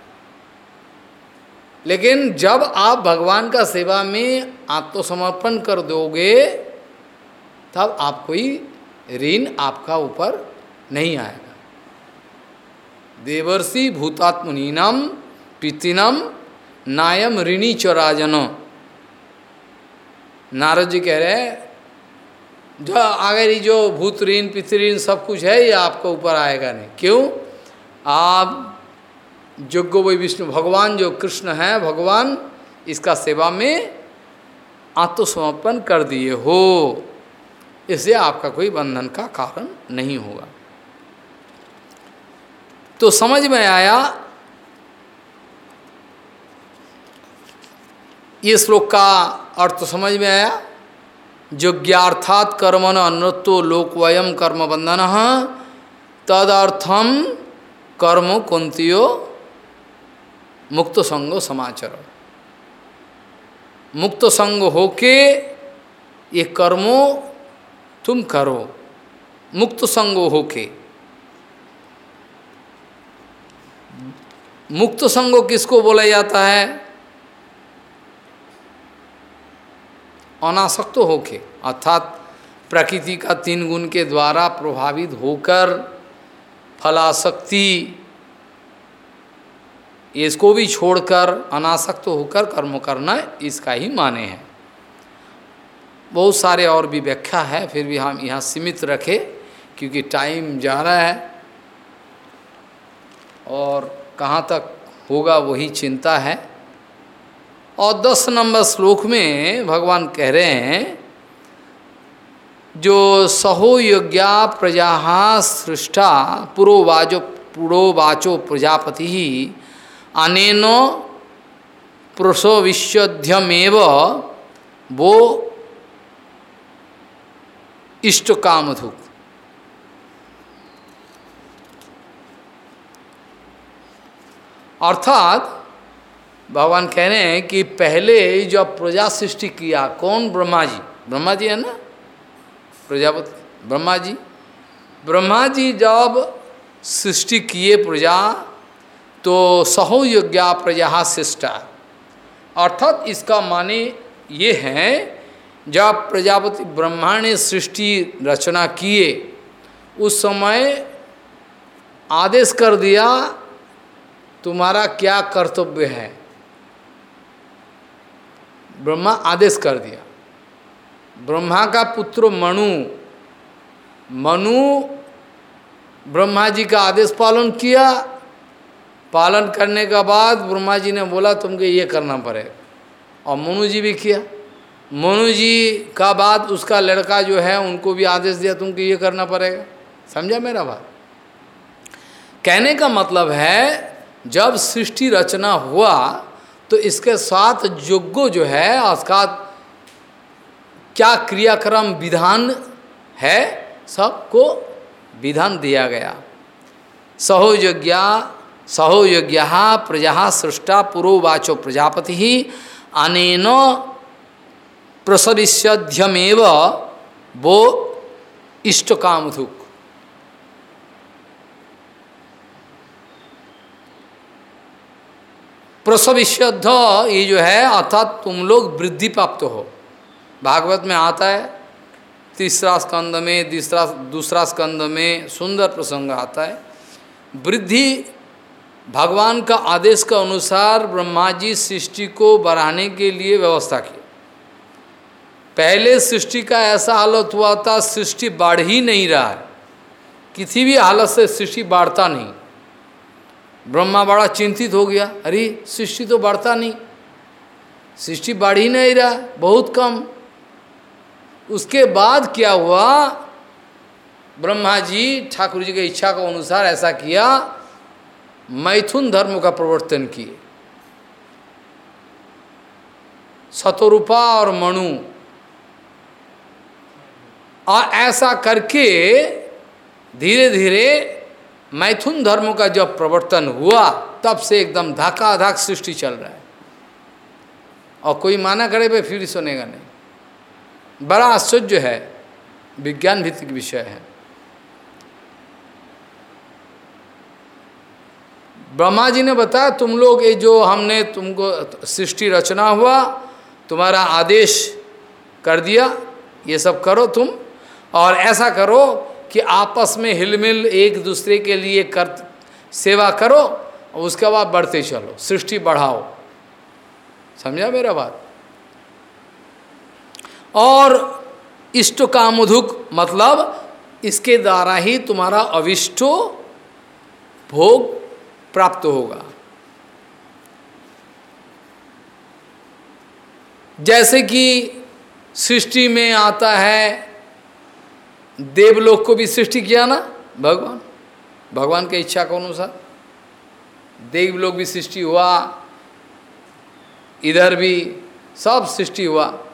लेकिन जब आप भगवान का सेवा में आत्मसमर्पण कर दोगे, तब आप कोई ऋण आपका ऊपर नहीं आएगा। देवर्षि भूतात्मनीनम प्रीतिनम नायम ऋणी चौराजनो नारद जी कह रहे जो अगर जो भूत ऋण पितृण सब कुछ है, ये आपको ऊपर आएगा नहीं। क्यों? आप योग्य वही विष्णु, भगवान जो कृष्ण है, भगवान इसका सेवा में आत्मसमर्पण कर दिए हो। इससे आपका कोई बंधन का कारण नहीं होगा। तो समझ में आया, ये श्लोक का अर्थ समझ में आया योग्यार्थात कर्मण अन्नत्व लोकवयम कर्म बंधन तदर्थम कर्म कुंतियो मुक्त संगो समाचर मुक्त संग होके ये कर्मो तुम करो। मुक्त संग होके। मुक्त संग किसको बोला जाता है? अनासक्त होके, अर्थात प्रकृति का तीन गुण के द्वारा प्रभावित होकर फलाशक्ति इसको भी छोड़कर अनासक्त होकर कर्म करना इसका ही माने हैं। बहुत सारे और भी व्याख्या है, फिर भी हम यहाँ सीमित रखें, क्योंकि टाइम जा रहा है। और कहाँ तक होगा वही चिंता है। और दस नंबर श्लोक में भगवान कह रहे हैं, जो सहोयोग्या प्रजा सृष्टा पुरोवाचो पुरोवाचो प्रजापति अनेनो पुरुषो विश्वध्यमेव वो इष्ट कामधुक अर्थात भगवान कह रहे हैं कि पहले जब प्रजा सृष्टि किया, कौन? ब्रह्मा जी ब्रह्मा जी है ना? प्रजापति ब्रह्मा जी ब्रह्मा जी जब सृष्टि किए प्रजा तो सहोयोग्या प्रजा सृष्टा अर्थात इसका माने ये है, जब प्रजापति ब्रह्मा ने सृष्टि रचना किए, उस समय आदेश कर दिया, तुम्हारा क्या कर्तव्य है? ब्रह्मा आदेश कर दिया। ब्रह्मा का पुत्र मनु मनु ब्रह्मा जी का आदेश पालन किया पालन करने के बाद ब्रह्मा जी ने बोला, तुमको ये करना पड़ेगा। और मनु जी भी किया। मनु जी का बाद उसका लड़का जो है, उनको भी आदेश दिया, तुमको ये करना पड़ेगा। समझा मेरा बात? कहने का मतलब है, जब सृष्टि रचना हुआ तो इसके साथ योग्य जो है, उसका क्या क्रियाक्रम, विधान है? सबको विधान दिया गया। सहोयोग्या सहोयोग्या प्रजा सृष्टा पुरोवाचो प्रजापति ही प्रसविष्यध्यमेव वो इष्ट कामधुक प्रसविष्यध ये जो है, अर्थात तुम लोग वृद्धि प्राप्त हो। भागवत में आता है, तीसरा स्कंद में, तीसरा, दूसरा स्कंद में सुंदर प्रसंग आता है। वृद्धि भगवान का आदेश के अनुसार ब्रह्मा जी सृष्टि को बढ़ाने के लिए व्यवस्था की। पहले सृष्टि का ऐसा हालत हुआ था, सृष्टि बढ़ ही नहीं रहा है। किसी भी हालत से सृष्टि बढ़ता नहीं। ब्रह्मा बड़ा चिंतित हो गया, अरे सृष्टि तो बढ़ता नहीं। सृष्टि बढ़ ही नहीं रहा, बहुत कम। उसके बाद क्या हुआ? ब्रह्मा जी ठाकुर जी की इच्छा के अनुसार ऐसा किया मैथुन धर्म का प्रवर्तन किए। सतरूपा और मणु। और ऐसा करके धीरे धीरे मैथुन धर्म का जब प्रवर्तन हुआ, तब से एकदम धाका धाक सृष्टि चल रहा है। और कोई माना करे भाई, फिर सुनेगा नहीं। बड़ा आश्चर्य है विज्ञान भित्तिक विषय है। ब्रह्मा जी ने बताया, तुम लोग ये जो हमने तुमको सृष्टि रचना हुआ, तुम्हारा आदेश कर दिया, ये सब करो तुम। और ऐसा करो कि आपस में हिलमिल एक दूसरे के लिए कर, सेवा करो उसके बाद बढ़ते चलो, सृष्टि बढ़ाओ। समझा मेरा बात? और इष्ट कामुधुक मतलब इसके द्वारा ही तुम्हारा अविष्टो भोग प्राप्त होगा। जैसे कि सृष्टि में आता है, देवलोक को भी सृष्टि किया ना, भगवान? भगवान के इच्छा के अनुसार। देवलोक भी सृष्टि हुआ, इधर भी सब सृष्टि हुआ।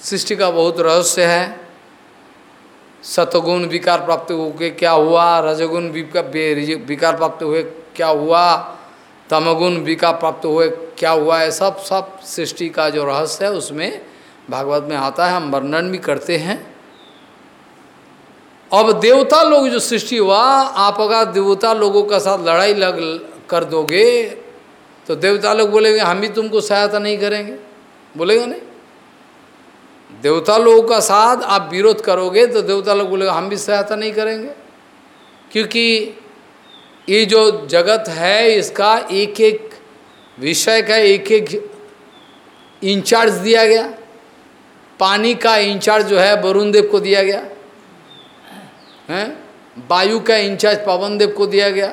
सृष्टि का बहुत रहस्य है। सतगुण विकार प्राप्त होके क्या हुआ? रजगुण विकार प्राप्त हुए क्या हुआ? तमगुण विकार प्राप्त हुए क्या हुआ? है सब सब सृष्टि का जो रहस्य है, उसमें भागवत में आता है। हम वर्णन भी करते हैं। अब देवता लोग जो सृष्टि हुआ, आप अगर देवता लोगों का साथ लड़ाई लग कर दोगे तो देवता लोग बोलेंगे, हम भी तुमको सहायता नहीं करेंगे। बोलेगा नहीं। देवता लोगों का साथ आप विरोध करोगे तो देवता लोग बोलेगा हम भी सहायता नहीं करेंगे। क्योंकि ये जो जगत है, इसका एक एक विषय का एक एक इंचार्ज दिया गया। पानी का इंचार्ज जो है वरुण देव को दिया गया। हैं? वायु का इंचार्ज पवन देव को दिया गया।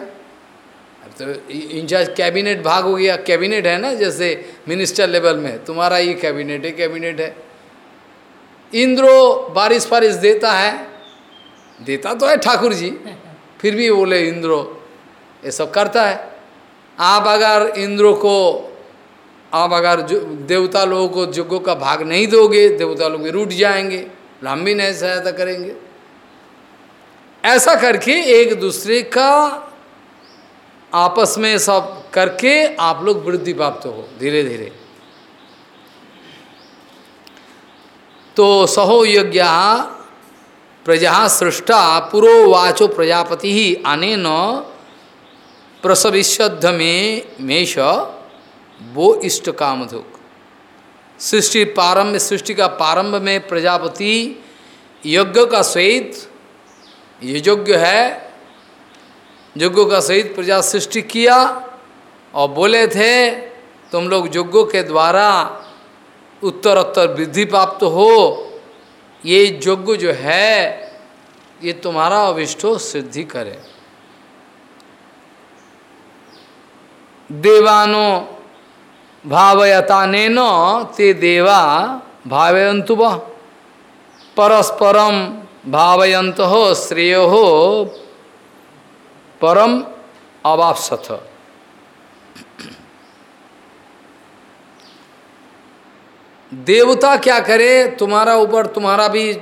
तो इंचार्ज कैबिनेट भाग हो गया। कैबिनेट है ना, जैसे मिनिस्टर लेवल में। तुम्हारा ये कैबिनेट है कैबिनेट है। इंद्रो बारिश फारिश देता है। देता तो है ठाकुर जी, फिर भी बोले, इंद्रो, ये सब करता है। आप अगर इंद्रो को, आप अगर देवता लोगों को जुगों का भाग नहीं दोगे, देवता लोग रूट जाएँगे हम भी नहीं सहायता करेंगे। ऐसा करके एक दूसरे का आपस में सब करके आप लोग वृद्धि प्राप्त हो धीरे धीरे तो सहो यज्ञ प्रजा सृष्टा पुरोवाचो प्रजापति ही अनेन प्रसविष्यध में मेष वो इष्ट कामधुक। सृष्टि प्रारंभ सृष्टि का प्रारंभ में प्रजापति यज्ञ का सहित, ये योग्य है, यज्ञों का सहित प्रजा सृष्टि किया और बोले थे, तुम लोग यज्ञों के द्वारा उत्तर उत्तर वृद्धि प्राप्त हो, ये यज्ञ जो है, ये तुम्हारा अविष्टो सिद्धि करे। देवानो भावयतान ते देवा भावयंतु वह परस्परम भावयंत हो, श्रेय हो, परम अवापसथ देवता क्या करे, तुम्हारा ऊपर, तुम्हारा भी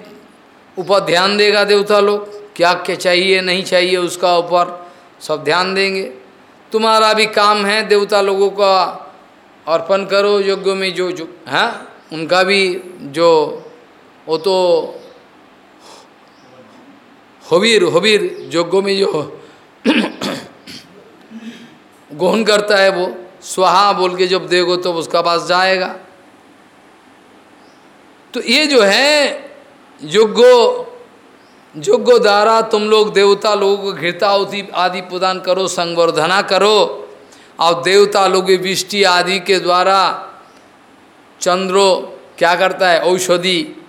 ऊपर ध्यान देगा देवता लोग। क्या क्या चाहिए, नहीं चाहिए, उसका ऊपर सब ध्यान देंगे। तुम्हारा भी काम है देवता लोगों का, अर्पण करो योग्य में जो जो, है? हाँ? उनका भी जो, वो तो हबीर हबीर योग्य में जो गोहन करता है वो, स्वाहा बोल के जब देगो तो उसका पास जाएगा। तो ये जो है, योग्यो, योग्य द्वारा तुम लोग देवता लोगों को घृता आदि प्रदान करो, संवर्धना करो, और देवता लोग वृष्टि आदि के द्वारा चंद्रो क्या करता है, औषधि,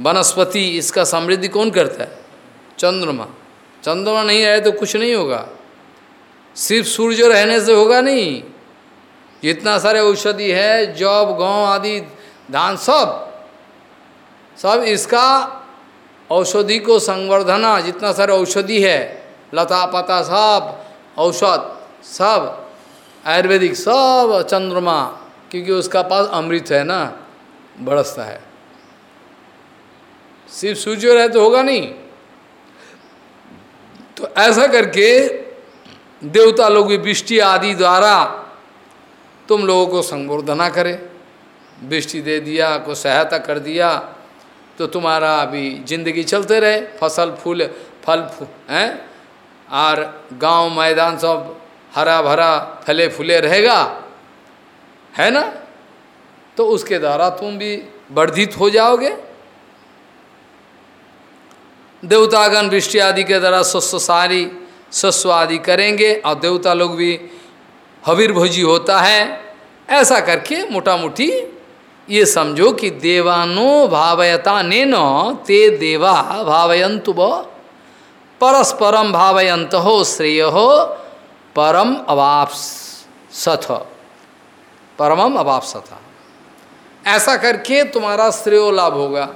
वनस्पति, इसका समृद्धि कौन करता है? चंद्रमा। चंद्रमा नहीं रहे तो कुछ नहीं होगा। सिर्फ़ सूर्य रहने से होगा नहीं। जितना सारे औषधि है, जॉब गाँव आदि, धान सब सब इसका औषधि को संवर्धना, जितना सारे औषधि है, लता, पता सब, औषध सब, आयुर्वेदिक सब चंद्रमा, क्योंकि उसका पास अमृत है ना, बरसता है। सिर्फ़ सूर्य रहे तो होगा नहीं। तो ऐसा करके देवता लोग भी वृष्टि आदि द्वारा तुम लोगों को संवर्धना करे। वृष्टि दे दिया, को सहायता कर दिया तो तुम्हारा अभी ज़िंदगी चलते रहे, फ़सल, फूल, फल हैं? और गाँव, मैदान सब हरा भरा फले फूले रहेगा, है ना? तो उसके द्वारा तुम भी वर्धित हो जाओगे। देवतागण वृष्टि आदि के द्वारा शस्व सारी शस्व आदि करेंगे, और देवता लोग भी हबीर भोजी होता है। ऐसा करके मोटा मोटी ये समझो कि देवानो भावयता ने न ते देवा भावयंतु व परस्परम भावयंत हो, श्रेय हो परम अवाप सथ परमम अवाप सथा ऐसा करके तुम्हारा श्रेय लाभ होगा।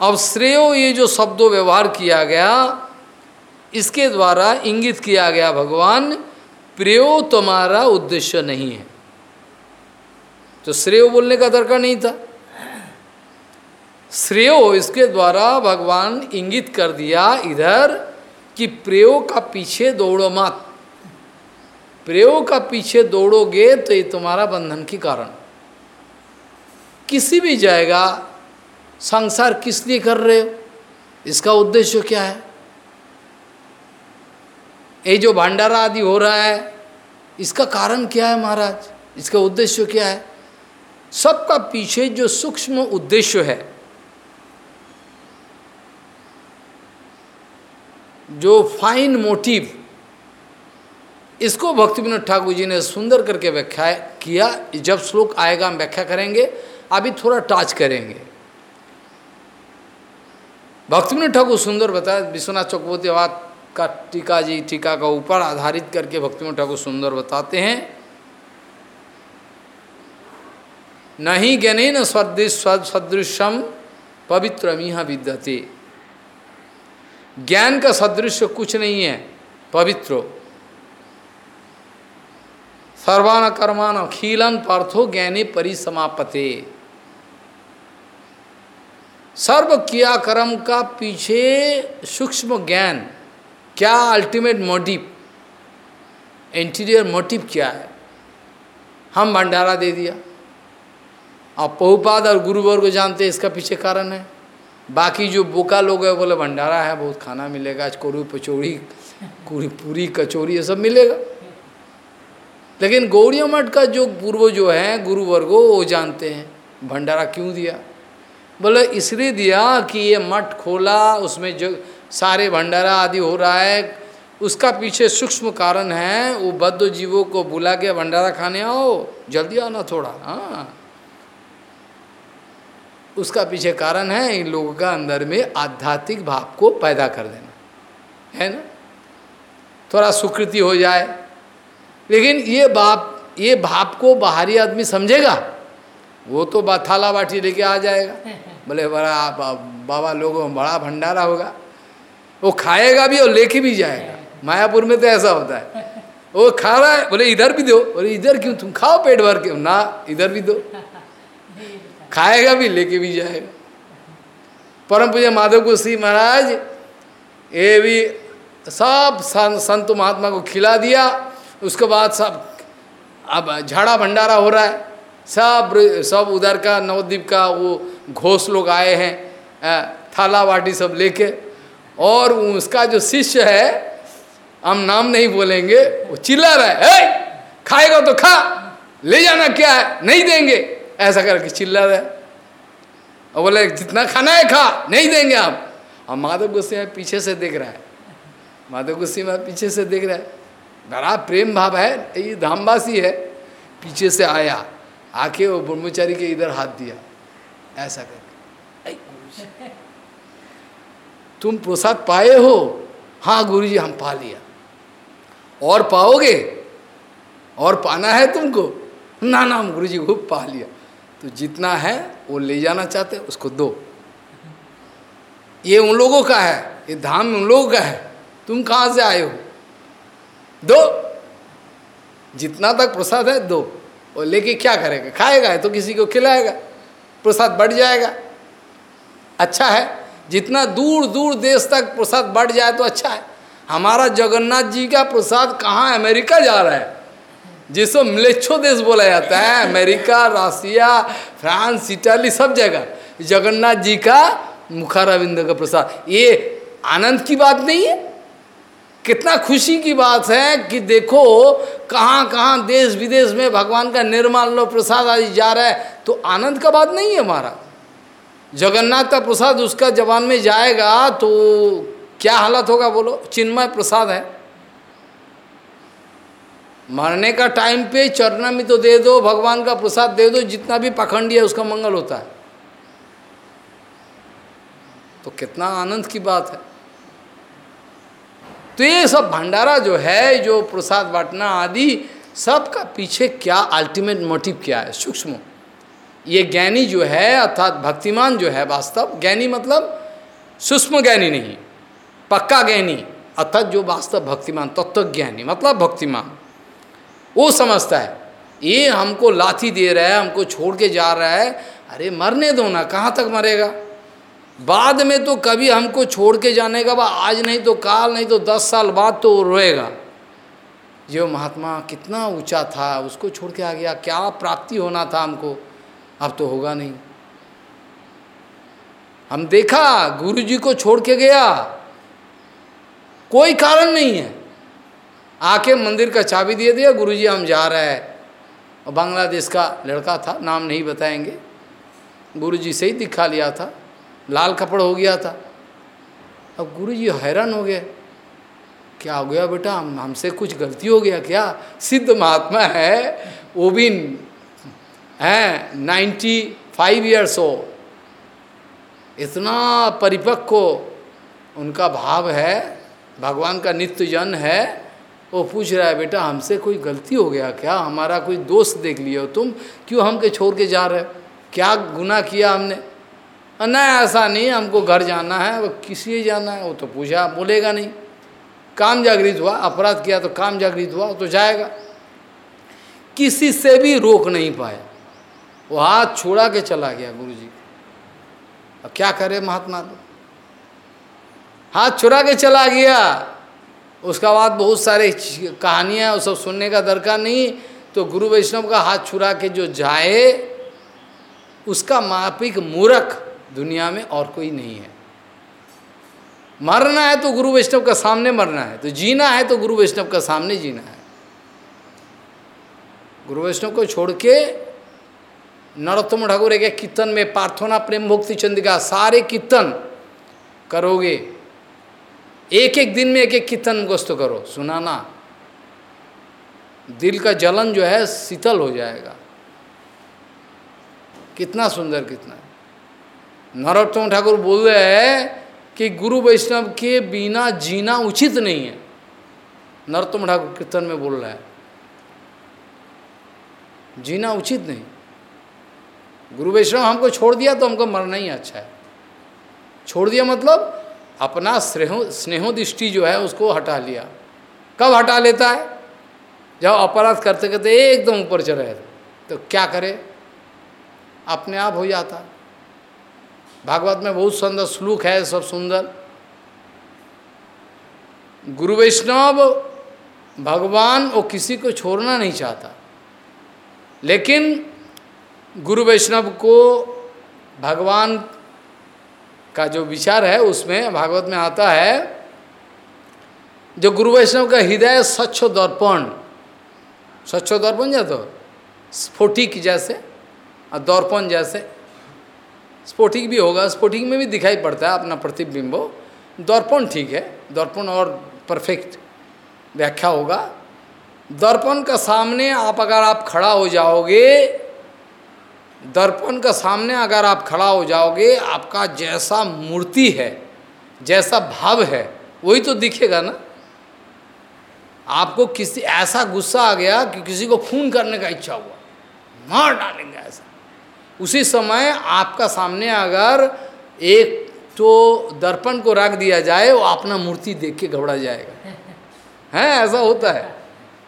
अब श्रेय ये जो शब्दों व्यवहार किया गया, इसके द्वारा इंगित किया गया, भगवान, प्रेयो तुम्हारा उद्देश्य नहीं है। तो श्रेय बोलने का दरकार नहीं था। श्रेय इसके द्वारा भगवान इंगित कर दिया इधर कि प्रेयो का पीछे दौड़ो मत। प्रेयो का पीछे दौड़ोगे तो ये तुम्हारा बंधन के कारण। किसी भी जाएगा, संसार किस लिए कर रहे हो? इसका उद्देश्य क्या है? ये जो भंडारा आदि हो रहा है, इसका कारण क्या है महाराज? इसका उद्देश्य क्या है? सबका पीछे जो सूक्ष्म उद्देश्य है, जो फाइन मोटिव इसको भक्ति विनोद ठाकुर जी ने सुंदर करके व्याख्या किया, जब श्लोक आएगा हम व्याख्या करेंगे, अभी थोड़ा टच करेंगे। भक्ति विनोद ठाकुर सुंदर बताया विश्वनाथ चक्रवर्ती का टीका जी, टीका का ऊपर आधारित करके भक्ति विनोद ठाकुर सुंदर बताते हैं। नहीं ज्ञाने न सदृश सदृशम पवित्र मीहा विद्यते। ज्ञान का सदृश कुछ नहीं है, पवित्र। सर्वान कर्मान अखिलन पार्थो ज्ञाने परिसमापते। सर्व क्रिया कर्म का पीछे सूक्ष्म ज्ञान, क्या अल्टीमेट मोटिव इंटीरियर मोटिव क्या है? हम भंडारा दे दिया। अब पहुपाद और गुरुवर को जानते इसका पीछे कारण है। बाकी जो बोका लोग है बोले, भंडारा है, बहुत खाना मिलेगा आज कोरू पचौड़ी पूरी पूरी कचौरी ये सब मिलेगा। लेकिन गौड़िया मठ का जो पूर्व जो है, गुरुवर्गो, वो जानते हैं, भंडारा क्यों दिया? बोले, इसलिए दिया कि ये मठ खोला, उसमें जो सारे भंडारा आदि हो रहा है, उसका पीछे सूक्ष्म कारण है, वो बद्ध जीवों को बुला के भंडारा खाने आओ, जल्दी आना थोड़ा हाँ। उसका पीछे कारण है इन लोगों का अंदर में आध्यात्मिक भाव को पैदा कर देना। है ना? थोड़ा सुकृति हो जाए। लेकिन ये बाप ये भाप को बाहरी आदमी समझेगा वो तो थाला बाटी लेके आ जाएगा। बोले बड़ा बा, बाबा लोगों में बड़ा भंडारा होगा। वो खाएगा भी और लेके भी जाएगा। मायापुर में तो ऐसा होता है। वो खा रहा है बोले इधर भी दो। बोले इधर क्यों? तुम खाओ पेट भर के। ना इधर भी दो। खाएगा भी, लेके भी जाएगा। परम पूज्य माधव श्री महाराज, ये भी सब संत महात्मा को खिला दिया। उसके बाद सब, अब झाड़ा भंडारा हो रहा है। सब सब उधर का नवद्वीप का वो घोष लोग आए हैं थाला वाटी सब लेके। और उसका जो शिष्य है, हम नाम नहीं बोलेंगे, वो चिल्ला रहा है खाएगा तो खा, ले जाना क्या है, नहीं देंगे। ऐसा करके चिल्ला रहा और बोले, जितना खाना है खा, नहीं देंगे आप। और माधव गुस्से पीछे से देख रहा है। माधव गुस्से में पीछे से देख रहा है। बड़ा प्रेम भाव है, ये धामवासी है। पीछे से आया। आके वो ब्रह्मचारी के इधर हाथ दिया। ऐसा करके। तुम प्रसाद पाए हो? हाँ गुरु जी हम पा लिया। और पाओगे? और पाना है तुमको? ना ना गुरु जी खूब पा लिया। तो जितना है, वो ले जाना चाहते उसको दो। ये उन लोगों का है, ये धाम उन लोगों का है। तुम कहाँ से आए हो? दो। जितना तक प्रसाद है, दो। और लेके क्या करेगा? खाएगा तो किसी को खिलाएगा। प्रसाद बढ़ जाएगा। अच्छा है। जितना दूर दूर देश तक प्रसाद बढ़ जाए तो अच्छा है। हमारा जगन्नाथ जी का प्रसाद कहाँ अमेरिका जा रहा है। जिसको मिलेच्छो देश बोला जाता है, अमेरिका रसिया फ्रांस, इटाली, सब जगह। जगन्नाथ जी का मुखाराविंद का प्रसाद। ये आनंद की बात नहीं है? कितना खुशी की बात है कि देखो कहाँ कहाँ देश विदेश में भगवान का निर्माण लो, प्रसाद आदि जा रहा है। तो आनंद का बात नहीं है हमारा। जगन्नाथ का प्रसाद उसका जवान में जाएगा तो क्या हालत होगा बोलो? चिन्मय प्रसाद है। मरने का टाइम पे चरना में तो दे दो, भगवान का प्रसाद दे दो, जितना भी पखंडी है उसका मंगल होता है। तो कितना आनंद की बात है। तो ये सब भंडारा जो है, जो प्रसाद बांटना आदि, सबका पीछे क्या अल्टीमेट मोटिव क्या है? सूक्ष्म। ये ज्ञानी जो है, अर्थात भक्तिमान जो है वास्तव, ज्ञानी मतलब सूक्ष्म ज्ञानी नहीं, पक्का ज्ञानी, अर्थात जो वास्तव भक्तिमान तत्व ज्ञानी मतलब भक्तिमान। वो समझता है, ये हमको लाठी दे रहा है, हमको छोड़ के जा रहा है। अरे मरने दो ना, कहाँ तक मरेगा? बाद में तो कभी हमको छोड़ के जाने का बाद आज नहीं तो काल, नहीं तो दस साल बाद तो रोएगा। जो महात्मा कितना ऊँचा था, उसको छोड़ के आ गया, क्या प्राप्ति होना था हमको? अब तो होगा नहीं। हम देखा गुरु जी को छोड़ के गया, कोई कारण नहीं है। आके मंदिर का चाबी दे दिया गुरु जी हम जा रहे हैं। और बांग्लादेश का लड़का था, नाम नहीं बताएँगे। गुरु जी से ही दिखा लिया था, लाल कपड़ हो गया था। अब गुरु जी हैरान हो गए, क्या हो गया बेटा? हम, हमसे कुछ गलती हो गया क्या? सिद्ध महात्मा है, वो भी हैं नाइन्टी फाइव ईयर्स हो इतना परिपक्व उनका भाव है, भगवान का नित्य जन है वो पूछ रहा है, बेटा, हमसे कोई गलती हो गया क्या? हमारा कोई दोस्त देख लिया हो तुम? क्यों हमके छोड़ के जा रहे क्या गुना किया हमने? नहीं, ऐसा नहीं, हमको घर जाना है वो किसी जाना है। वो तो पूछा बोलेगा नहीं। काम जागृत हुआ, अपराध किया तो काम जागृत हुआ तो जाएगा। किसी से भी रोक नहीं पाया। वो हाथ छोड़ा के चला गया गुरु जी अब क्या करे महात्मा तो? हाथ छुड़ा के चला गया। उसका बाद बहुत सारे कहानियाँ वो सब सुनने का दरकार नहीं तो गुरु वैष्णव का हाथ छुरा के जो जाए, उसका मापिक मूर्ख दुनिया में और कोई नहीं है। मरना है तो गुरु वैष्णव का सामने मरना है तो जीना है तो गुरु वैष्णव का सामने जीना है। गुरु वैष्णव को छोड़ के नरोत्तम ठाकुर एक कीर्तन में प्रार्थना प्रेम भक्ति चंदिका सारे कीर्तन करोगे एक एक दिन में एक एक कीर्तन गोस्त करो। सुनाना दिल का जलन जो है, शीतल हो जाएगा। कितना सुंदर, कितना। नरोत्तम ठाकुर बोल रहे हैं कि गुरु वैष्णव के बिना जीना उचित नहीं है। नरोत्तम ठाकुर कीर्तन में बोल रहा है। जीना उचित नहीं। गुरु वैष्णव हमको छोड़ दिया तो हमको मरना ही अच्छा है। छोड़ दिया मतलब अपना स्नेहो स्नेहो दृष्टि जो है उसको हटा लिया। कब हटा लेता है? जब अपराध करते करते एकदम ऊपर चढ़े तो क्या करे? अपने आप हो जाता। भागवत में बहुत सुंदर श्लोक है, सब सुंदर। गुरु वैष्णव, भगवान वो किसी को छोड़ना नहीं चाहता। लेकिन गुरु वैष्णव को भगवान का जो विचार है, उसमें भागवत में आता है, जो गुरु वैष्णव का हृदय स्वच्छ दर्पण स्वच्छ दर्पण जा तो स्फोटिक जैसे, और दर्पण जैसे, स्फोटिक भी होगा, स्फोटिक में भी दिखाई पड़ता है अपना प्रतिबिंबो। दर्पण ठीक है, दर्पण और परफेक्ट व्याख्या होगा। दर्पण का सामने आप अगर आप खड़ा हो जाओगे दर्पण का सामने अगर आप खड़ा हो जाओगे, आपका जैसा मूर्ति है, जैसा भाव है, वही तो दिखेगा ना। आपको किसी, ऐसा गुस्सा आ गया कि किसी को खून करने का इच्छा हुआ। मार डालेंगे ऐसा। उसी समय आपका सामने अगर एक तो दर्पण को रख दिया जाए, वो अपना मूर्ति देख के घबरा जाएगा। है, ऐसा होता है।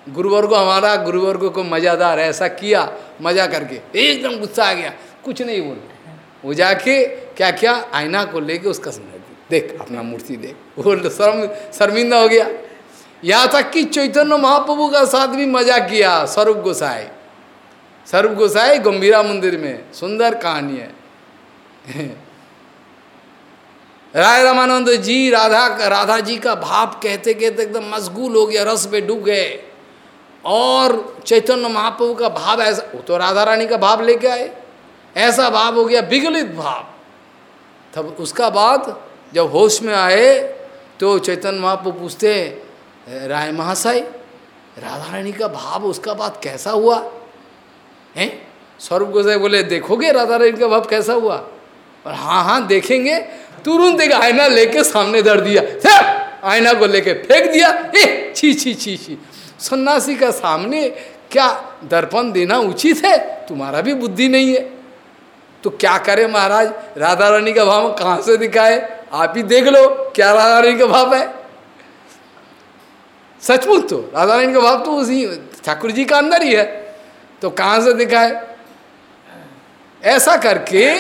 गुरुवर को हमारा, गुरुवर्ग को मज़ादार ऐसा किया, मज़ा करके। एकदम गुस्सा आ गया, कुछ नहीं बोल वो जाके क्या क्या आईना को लेके उसका समझ देख, अपना मूर्ति देख। वो शर्म, शर्मिंदा हो गया। यहाँ तक कि चैतन्य महाप्रभु का साथ भी मज़ा किया, स्वरूप गोसाई। स्वरूप गोसाई गंभीरा मंदिर में, सुंदर कहानी है। राय रामानंद जी, राधा राधा जी का भाव कहते कहते एकदम मशगूल हो गया, रस में डूब गए। और चैतन्य महाप्रभु का भाव ऐसा, वो तो राधा रानी का भाव लेके आए। ऐसा भाव हो गया विगलित भाव। तब उसका बाद जब होश में आए तो चैतन्य महाप्रभु पूछते राय महाशय राधा रानी का भाव उसका बाद कैसा हुआ? हैं? स्वरूप गोसाई बोले, देखोगे राधा रानी का भाव कैसा हुआ? और हाँ हाँ देखेंगे। तुरंत एक आईना लेके सामने धर दिया। आयना को लेके फेंक दिया। ए छी छी छी छी सन्यासी का सामने क्या दर्पण देना उचित है? तुम्हारा भी बुद्धि नहीं है। तो क्या करे महाराज? राधा रानी का भाव कहाँ से दिखाए? आप ही देख लो, क्या राधा रानी का भाव है? सचमुच तो राधा रानी का भाव तो उसी, ठाकुर जी का अंदर ही है। तो कहाँ से दिखाए? ऐसा करके,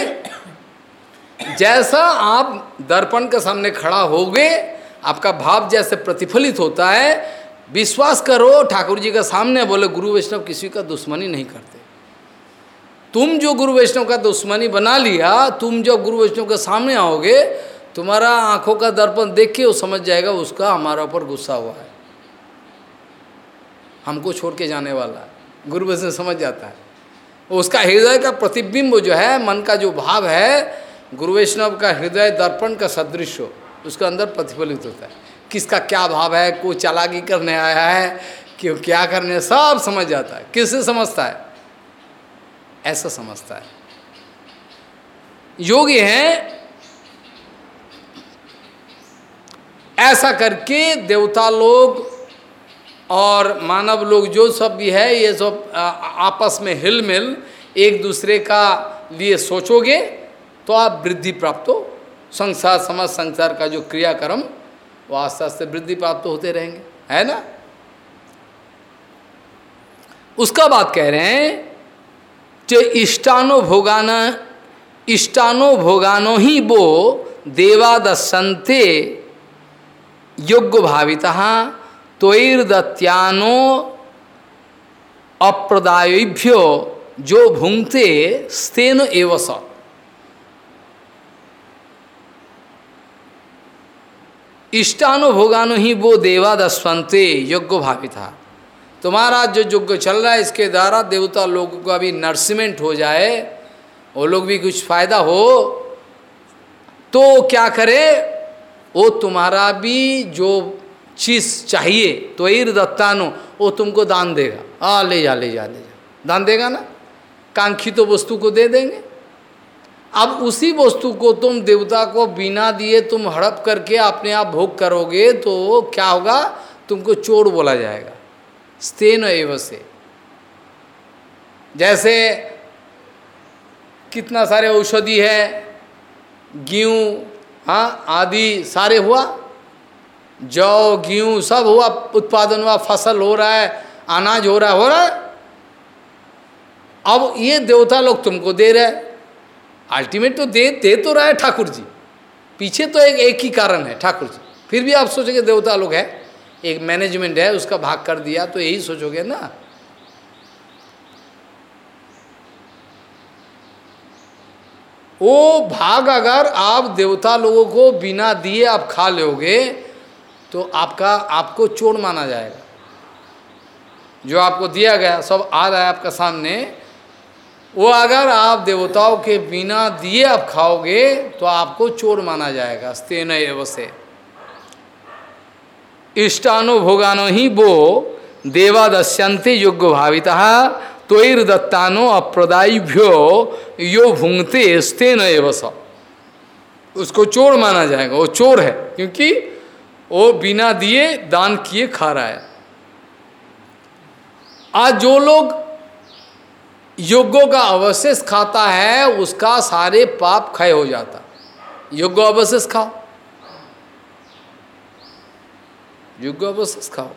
जैसा आप दर्पण के सामने खड़ा हो गए, आपका भाव जैसे प्रतिफलित होता है विश्वास करो ठाकुर जी का सामने बोले, गुरु वैष्णव किसी का दुश्मनी नहीं करते। तुम जो गुरु वैष्णव का दुश्मनी बना लिया, तुम जो गुरु वैष्णव के सामने आओगे, तुम्हारा आँखों का दर्पण देख के वो समझ जाएगा, उसका हमारा ऊपर गुस्सा हुआ है। हमको छोड़ के जाने वाला है। गुरु वैष्णव समझ जाता है। उसका हृदय का प्रतिबिंब जो है, मन का जो भाव है, गुरु वैष्णव का हृदय दर्पण का सदृश हो, उसके अंदर प्रतिफलित होता है। किसका क्या भाव है, कोई चालाकी करने आया है, क्यों क्या करने, सब समझ जाता है। किससे समझता है? ऐसा समझता है। योगी हैं, ऐसा करके देवता लोग और मानव लोग जो सब भी है, ये सब आपस में हिल मिल एक दूसरे का लिए सोचोगे तो आप वृद्धि प्राप्त हो। संसार, समाज, संसार का जो क्रियाक्रम वो आस्ते आस्ते वृद्धि प्राप्त होते रहेंगे। है ना? उसका बात कह रहे हैं जो इष्टानो भोगाना, इष्टानो भोगानो ही वो देवादसंते योग्य भाविता त्वैर्दत्यानो अप्रदायभ्यो जो भुंगते स्तेन एवं सत इष्टानुभोगानु ही वो देवादस्वंते योग्य भावी था। तुम्हारा जो यज्ञ चल रहा है, इसके द्वारा देवता लोगों का भी नर्सिमेंट हो जाए वो लोग भी कुछ फ़ायदा हो तो क्या करे? वो तुम्हारा भी जो चीज़ चाहिए तो ईर दत्तानो, वो तुमको दान देगा। आ, ले जा ले जा ले जा। दान देगा ना? कांक्षित तो वस्तु को दे देंगे। अब उसी वस्तु को तुम देवता को बिना दिए तुम हड़प करके अपने आप भोग करोगे तो क्या होगा? तुमको चोर बोला जाएगा। स्तेन एव से जैसे कितना सारे औषधि है, गेहूँ हाँ आदि सारे हुआ। जौ, गेहूँ सब हुआ, उत्पादन हुआ, फ़सल हो रहा है, अनाज हो रहा है, हो रहा है। अब ये देवता लोग तुमको दे रहे अल्टीमेट तो दे दे तो रहा है ठाकुर जी पीछे तो एक एक ही कारण है ठाकुर जी फिर भी आप सोचोगे, देवता लोग है, एक मैनेजमेंट है, उसका भाग कर दिया तो यही सोचोगे ना। वो भाग अगर आप देवता लोगों को बिना दिए आप खा लोगे तो आपका, आपको चोर माना जाएगा। जो आपको दिया गया, सब आ रहा है आपका सामने वो अगर आप देवताओं के बिना दिए आप खाओगे तो आपको चोर माना जाएगा। स्तेन एव से इष्टानुभोगानो ही वो देवादस्यंते योग्य भाविता त्वयर दत्तानो अप्रदायभ्यो यो भूंगते स्तेन एव उसको चोर माना जाएगा। वो चोर है, क्योंकि वो बिना दिए दान किए खा रहा है। आज जो लोग योगों का अवशेष खाता है, उसका सारे पाप क्षय हो जाता योग्य अवशेष खाओ योग्य अवशेष खाओ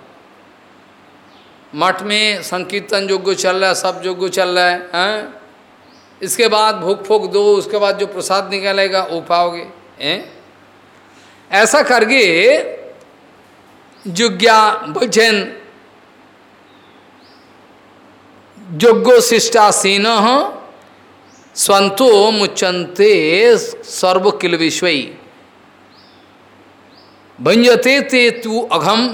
मठ में संकीर्तन योग्य चल रहा है, सब योग्य चल रहा है, हैं? इसके बाद भूख फूक दो, उसके बाद जो प्रसाद निकलेगा, वो पाओगे, हैं? ऐसा करके जिज्ञा भजन योग्यो शिष्टासीन स्वंतो मुचंते सर्व किल विश्व। भंजते ते तू अघम,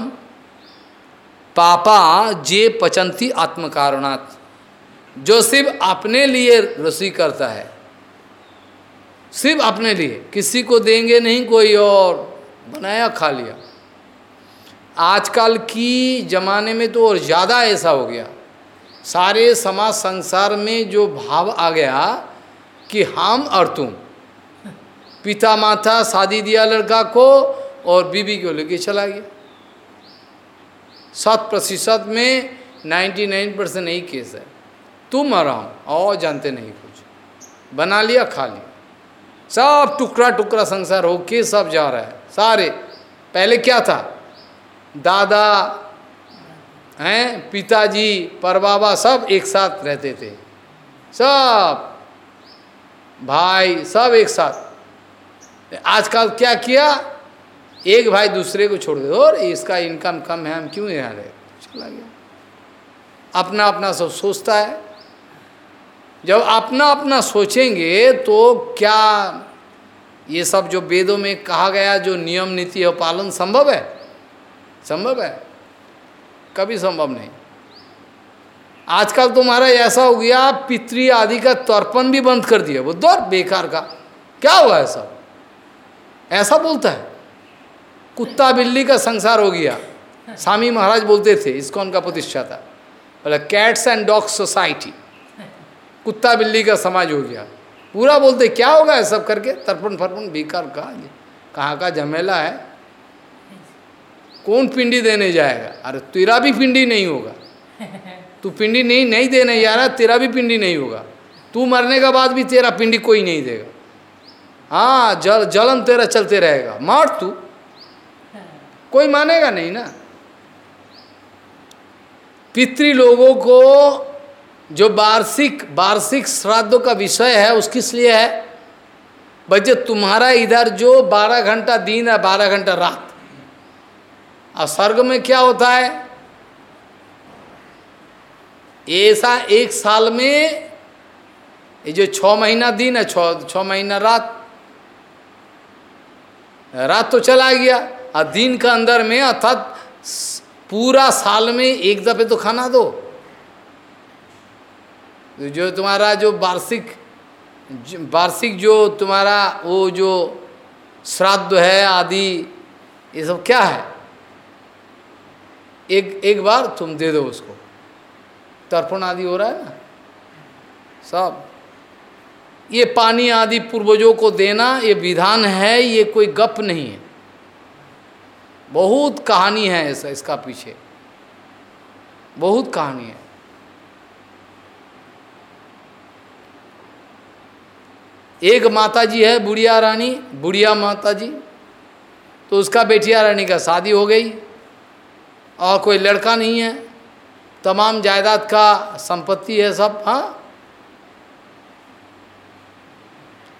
पापा जे पचंती आत्मकारणात्। जो सिर्फ़ अपने लिए रसी करता है सिर्फ़ अपने लिए, किसी को देंगे नहीं कोई और, बनाया खा लिया। आजकल की जमाने में तो और ज़्यादा ऐसा हो गया। सारे समाज संसार में जो भाव आ गया कि हम और तुम, पिता माता, शादी दिया लड़का को और बीबी को लेके चला गया। शत प्रतिशत में 99 परसेंट यही केस है। तुम और हम, और जानते नहीं कुछ। बना लिया, खा लिया। सब टुकड़ा टुकड़ा संसार हो के सब जा रहा है। सारे, पहले क्या था? दादा हैं? पिताजी पर बाबा सब एक साथ रहते थे। सब भाई सब एक साथ। आजकल क्या किया? एक भाई दूसरे को छोड़ दे और इसका इनकम कम है, हम क्यों यहाँ रहे? चला गया। अपना अपना सब सोचता है। जब अपना अपना सोचेंगे तो क्या ये सब जो वेदों में कहा गया, जो नियम नीति है पालन संभव है? संभव है। कभी संभव नहीं। आजकल तुम्हारा ऐसा हो गया, पितृ आदि का तर्पण भी बंद कर दिया, वो दौर बेकार का। क्या हुआ ऐसा? ऐसा बोलता है। कुत्ता बिल्ली का संसार हो गया। स्वामी महाराज बोलते थे, इसको उनका प्रतिष्ठा था। बोला कैट्स एंड डॉग्स सोसाइटी कुत्ता बिल्ली का समाज हो गया। पूरा बोलते, क्या होगा सब करके? तर्पण फर्पण बेकार का कहाँ का झमेला है? कौन पिंडी देने जाएगा? अरे तेरा भी पिंडी नहीं होगा। तू पिंडी नहीं नहीं देने जा रहा, तेरा भी पिंडी नहीं होगा। तू मरने के बाद भी तेरा पिंडी कोई नहीं देगा। हाँ जल, जलन तेरा चलते रहेगा। मार तू। कोई मानेगा नहीं ना। पितृ लोगों को जो वार्षिक वार्षिक श्राद्धों का विषय है उसकी लिए है? बच्चे तुम्हारा इधर जो बारह घंटा दिन है, बारह घंटा रात। और स्वर्ग में क्या होता है? ऐसा एक साल में ये जो छ महीना दिन है छ महीना रात रात तो चला गया। और दिन का अंदर में अर्थात पूरा साल में एक दफे तो खाना दो। तो जो तुम्हारा जो वार्षिक वार्षिक जो तुम्हारा वो जो श्राद्ध है आदि, ये सब क्या है? एक एक बार तुम दे दो उसको। तर्पण आदि हो रहा है ना? सब। ये पानी आदि पूर्वजों को देना, ये विधान है, ये कोई गप नहीं है। बहुत कहानी है ऐसा इसका पीछे। बहुत कहानी है। एक माता जी है, बुढ़िया रानी, बुढ़िया माता जी तो उसका बेटिया रानी का शादी हो गई। और कोई लड़का नहीं है। तमाम जायदाद का संपत्ति है सब हाँ?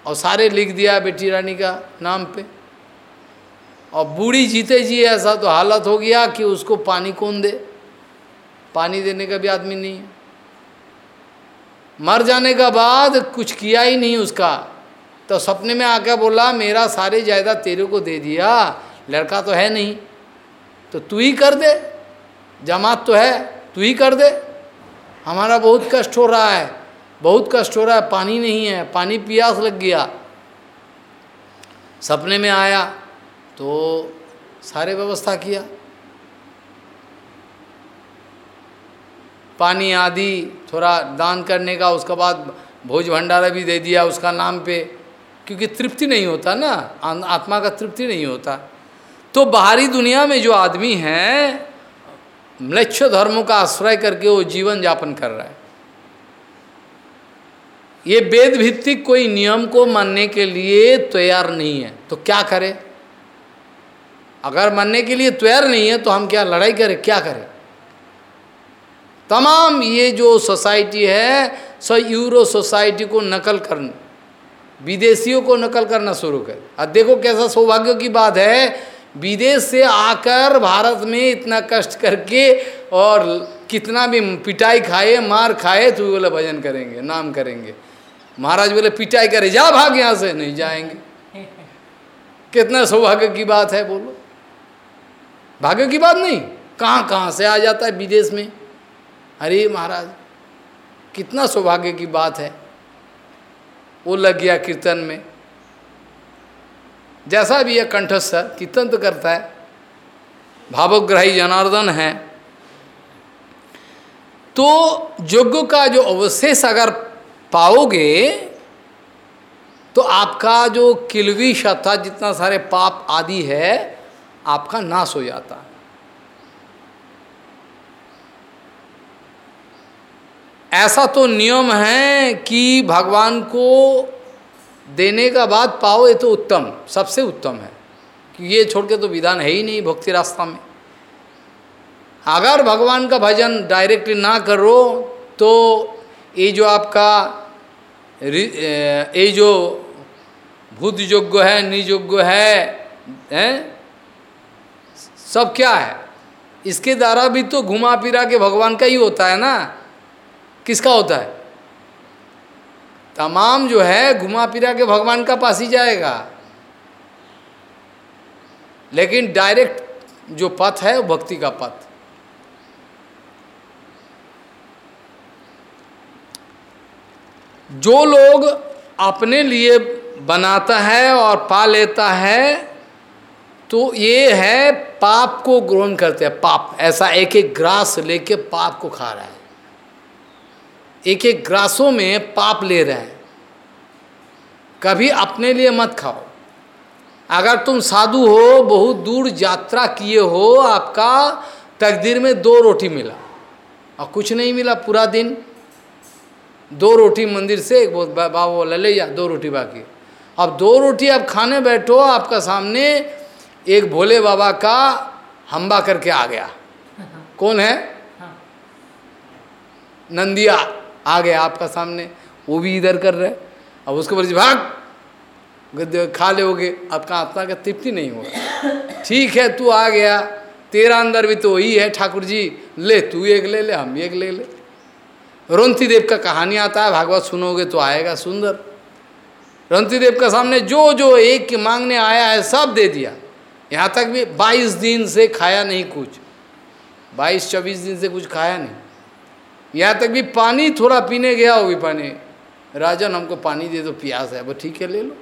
और सारे लिख दिया बेटी रानी का नाम पे। और बूढ़ी जीते जी, ऐसा तो हालत हो गया कि उसको पानी कौन दे? पानी देने का भी आदमी नहीं है। मर जाने का बाद कुछ किया ही नहीं उसका। तो सपने में आकर बोला, मेरा सारे जायदाद तेरे को दे दिया, लड़का तो है नहीं। तो तू ही कर दे। जमात तो है, तू ही कर दे। हमारा बहुत कष्ट हो रहा है, बहुत कष्ट हो रहा है, पानी नहीं है, पानी पियास लग गया। सपने में आया तो सारे व्यवस्था किया। पानी, आदि, थोड़ा दान करने का, उसके बाद भोज भंडारा भी दे दिया उसका नाम पे, क्योंकि तृप्ति नहीं होता ना आत्मा का तृप्ति नहीं होता। तो बाहरी दुनिया में जो आदमी है म्लेच्छ धर्मों का आश्रय करके वो जीवन यापन कर रहा है। ये वेद भित्तिक कोई नियम को मानने के लिए तैयार नहीं है तो क्या करे? अगर मानने के लिए तैयार नहीं है तो हम क्या लड़ाई करें? क्या करें? तमाम ये जो सोसाइटी है, सो यूरो सोसाइटी को नकल करने, विदेशियों को नकल करना शुरू कर। अब देखो कैसा सौभाग्य की बात है विदेश से आकर भारत में इतना कष्ट करके और कितना भी पिटाई खाए, मार खाए तो बोले भजन करेंगे, नाम करेंगे। महाराज बोले, पिटाई करे, जा भाग यहाँ से, नहीं जाएँगे। कितना सौभाग्य की बात है, बोलो। भाग्य की बात नहीं, कहाँ कहाँ से आ जाता है विदेश में? अरे महाराज, कितना सौभाग्य की बात है। वो लग गया कीर्तन में। जैसा भी है कंठस्थ कीर्तन तो करता है, भावग्राही जनार्दन है। तो यज्ञ का जो अवशेष अगर पाओगे तो आपका जो किलवी था जितना सारे पाप आदि है, आपका नाश हो जाता। ऐसा तो नियम है कि भगवान को देने का बाद पाओ ये तो उत्तम सबसे उत्तम है। कि ये छोड़ के तो विधान है ही नहीं भक्ति रास्ता में। अगर भगवान का भजन डायरेक्टली ना करो तो ये जो आपका ये जो भूत योग्य है नियोग्य है, है? सब क्या है? इसके द्वारा भी तो घुमा फिरा के भगवान का ही होता है ना? किसका होता है? तमाम जो है घुमा फिरा के भगवान का पास ही जाएगा। लेकिन डायरेक्ट जो पथ है, वो भक्ति का पथ। जो लोग अपने लिए बनाता है और पा लेता है तो ये है पाप को ग्रहण करते हैं। पाप, ऐसा एक एक ग्रास लेके पाप को खा रहा है। एक एक ग्रासों में पाप ले रहे हैं। कभी अपने लिए मत खाओ। अगर तुम साधु हो बहुत दूर यात्रा किए हो आपका तकदीर में दो रोटी मिला और कुछ नहीं मिला पूरा दिन। दो रोटी मंदिर से एक बाबा बोला ले जा दो रोटी बाकी अब दो रोटी आप खाने बैठो आपका सामने एक भोले बाबा का हम्बा करके आ गया। कौन है? नंदिया आ गया आपका सामने। वो भी इधर कर रहे अब उसके ऊपर भाग! खा लोगे आपका आत्मा का तृप्ति नहीं होगा ठीक है, तू आ गया। तेरा अंदर भी तो वही है, ठाकुर जी। ले, तू एक ले ले, हम एक ले ले। रोंती देव का कहानी आता है। भागवत सुनोगे तो आएगा सुंदर। रोंती देव का सामने जो जो एक के मांगने आया है, सब दे दिया। यहाँ तक भी 22 दिन से खाया नहीं कुछ। 22-24 दिन से कुछ खाया नहीं। यहाँ तक भी पानी थोड़ा पीने गया भी पानी। राजन हमको पानी दे दो, प्यास है वो ठीक है, ले लो।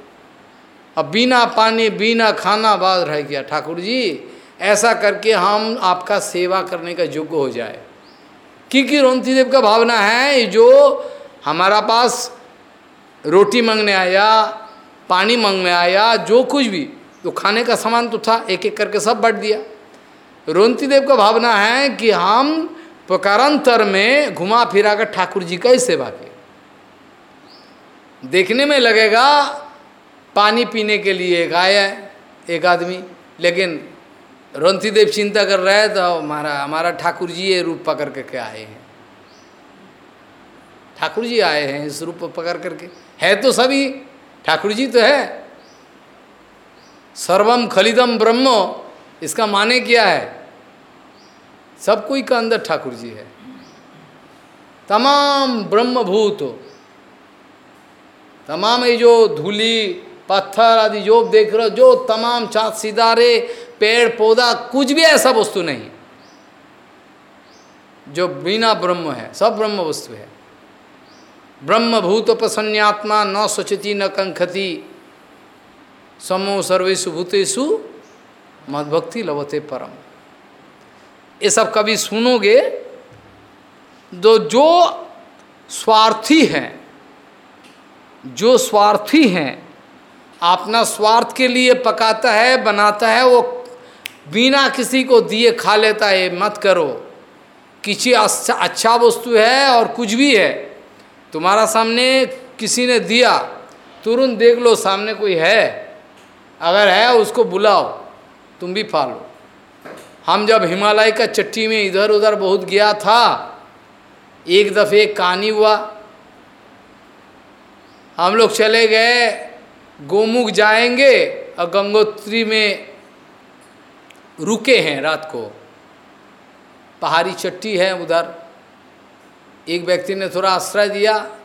अब बिना पानी, बिना खाना बाद रह गया। ठाकुर जी, ऐसा करके हम आपका सेवा करने का योग्य हो जाए। क्योंकि रोंती देव का भावना है जो हमारा पास रोटी मांगने आया, पानी मांगने आया, जो कुछ भी तो खाने का सामान तो था एक एक करके सब बढ़ दिया। रोंती देव का भावना है कि हम प्रकारांतर में घुमा फिरा कर ठाकुर जी का ही सेवा किया देखने में लगेगा, पानी पीने के लिए एक आया है, एक आदमी। लेकिन रंथी देव चिंता कर रहे तो हमारा हमारा ठाकुर जी ये रूप पकड़ करके आए हैं? ठाकुर जी आए हैं इस रूप पकड़ करके है तो सभी, ठाकुर जी तो है। सर्वम खलिदम ब्रह्म, इसका माने क्या है? सब कोई का अंदर ठाकुर जी है। तमाम ब्रह्मभूत तमाम ये जो धूली, पत्थर आदि जो देख रहे हो, जो तमाम चाँद, सितारे, पेड़, पौधा, कुछ भी ऐसा वस्तु नहीं। जो बिना ब्रह्म है, सब ब्रह्म वस्तु है। ब्रह्म भूत प्रसन्नात्मा न सोचती, न कंखती। समो सर्वेशु भूतेषु मदभक्ति लवते परम। ये सब कभी सुनोगे तो जो स्वार्थी हैं, जो स्वार्थी हैं, अपना स्वार्थ के लिए पकाता है, बनाता है, वो बिना किसी को दिए खा लेता है मत करो। किसी अच्छा अच्छा वस्तु है और कुछ भी है, तुम्हारा सामने किसी ने दिया, तुरंत देख लो सामने कोई है, अगर है उसको बुलाओ, तुम भी फा लो। हम जब हिमालय का चट्टी में इधर उधर बहुत गया था, एक दफ़े कहानी हुआ। हम लोग चले गए, गोमुख जाएँगे और गंगोत्री में रुके हैं रात को। पहाड़ी चट्टी है उधर। एक व्यक्ति ने थोड़ा आश्रय दिया,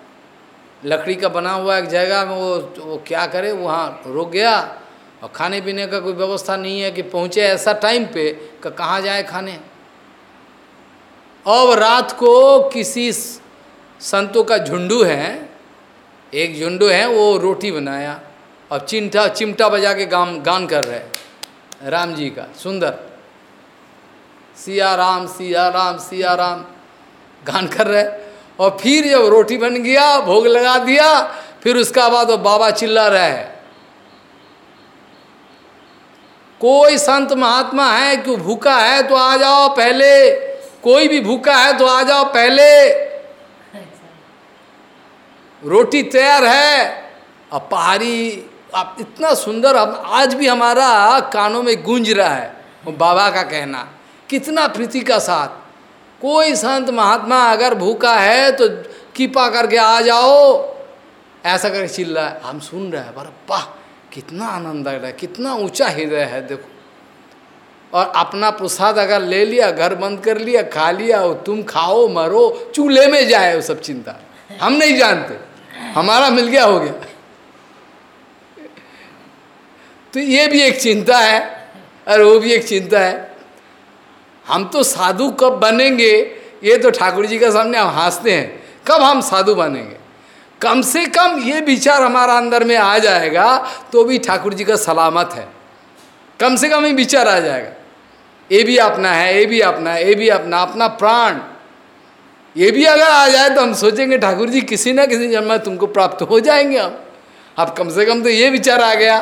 लकड़ी का बना हुआ एक जगह में, वो वो क्या करे, वहाँ रुक गया। और खाने पीने का कोई व्यवस्था नहीं है कि पहुँचे ऐसा टाइम पे कि कहाँ जाए खाने। अब रात को किसी संतों का झुंडू है, एक झुंडू है, वो रोटी बनाया और चिमटा चिमटा बजा के गान गान कर रहे राम जी का, सुंदर। सिया राम सिया राम सिया राम गान कर रहे और फिर जब रोटी बन गया, भोग लगा दिया, फिर उसका बाद वो बाबा चिल्ला रहे है। कोई संत महात्मा है कि भूखा है तो आ जाओ पहले। कोई भी भूखा है तो आ जाओ पहले। रोटी तैयार है और पहाड़ी, आप इतना सुंदर, अब आज भी हमारा कानों में गूंज रहा है बाबा का कहना। कितना प्रीति का साथ। कोई संत महात्मा अगर भूखा है तो कृपा करके आ जाओ। ऐसा करके चिल्ला है हम सुन रहे हैं पर वाह। कितना आनंद आ रहा है, कितना ऊँचा हृदय है, देखो। और अपना प्रसाद अगर ले लिया, घर बंद कर लिया, खा लिया, और तुम खाओ, मरो, चूल्हे में जाए, वो सब चिंता। हम नहीं जानते। हमारा मिल गया, हो गया। तो ये भी एक चिंता है, और वो भी एक चिंता है। हम तो साधु कब बनेंगे, ये तो ठाकुर जी के सामने हम हँसते हैं। कब हम साधु बनेंगे? कम से कम ये विचार हमारा अंदर में आ जाएगा तो भी ठाकुर जी का सलामत है। कम से कम ये विचार आ जाएगा। ये भी अपना है, ये भी अपना है, ये भी अपना अपना प्राण। ये भी अगर आ जाए तो हम सोचेंगे, ठाकुर जी, किसी ना किसी जन्म में तुमको प्राप्त हो जाएँगे हम। अब कम से कम तो ये विचार आ गया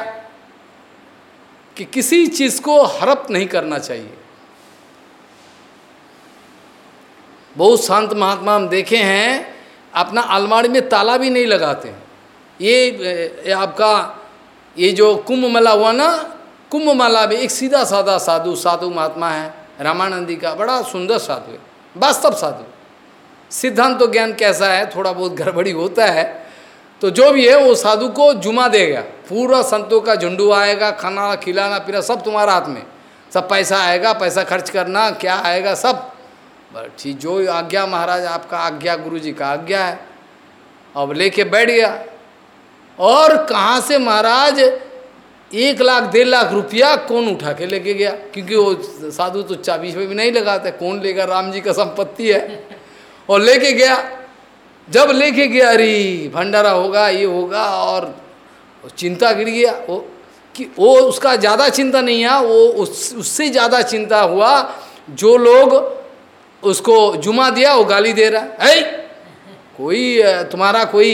कि किसी चीज़ को हड़प नहीं करना चाहिए। बहुत शांत महात्मा हम देखे हैं अपना अलमारी में ताला भी नहीं लगाते। ये आपका, ये जो कुंभ मेला हुआ ना कुंभ मेला में एक सीधा साधा साधु साधु महात्मा है, रामानंदी का, बड़ा सुंदर साधु है, वास्तव साधु। सिद्धांत तो ज्ञान कैसा है, थोड़ा बहुत गड़बड़ी होता है तो जो भी है, वो साधु को जुमा देगा। पूरा संतों का झुंडू आएगा, खाना खिलाना पीना, सब तुम्हारा हाथ में। सब पैसा आएगा, पैसा खर्च करना, क्या आएगा, सब। ठीक जो आज्ञा महाराज, आपका आज्ञा गुरु जी का आज्ञा है। अब लेके बैठ गया। और कहाँ से महाराज? एक लाख, डेढ़ लाख रुपया कौन उठा के लेके गया? क्योंकि वो साधु तो चाबी भी नहीं लगाते। कौन लेगा? राम जी का संपत्ति है। और लेके गया। जब लेके गया, अरे, भंडारा होगा, ये होगा, और चिंता गिर गया। वो कि वो उसका ज़्यादा चिंता नहीं है। वो उस, उससे ज़्यादा चिंता हुआ। जो लोग उसको जुमा दिया, वो गाली दे रहा है। कोई तुम्हारा कोई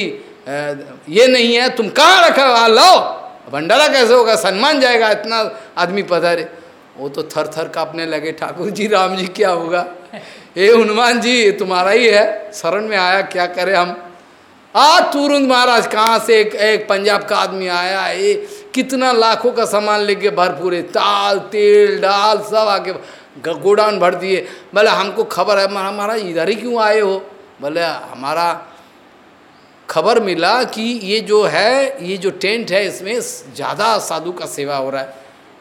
ये नहीं है, तुम कहाँ रखा लो भंडारा कैसे होगा? सम्मान जाएगा इतना आदमी पधारे। वो तो थर थर कांपने लगे, ठाकुर जी, राम जी, क्या होगा? हे हनुमान जी तुम्हारा ही है। शरण में आया, क्या करे हम? आ तुरंत महाराज, कहाँ से एक एक पंजाब का आदमी आया ये कितना लाखों का सामान लेके भरपूर है। ताल तेल डाल सब आके गोडाउन भर दिए। बोले हमको खबर है हमारा इधर ही क्यों आए हो? बोले हमारा खबर मिला कि ये जो है, ये जो टेंट है, इसमें ज़्यादा साधु का सेवा हो रहा है।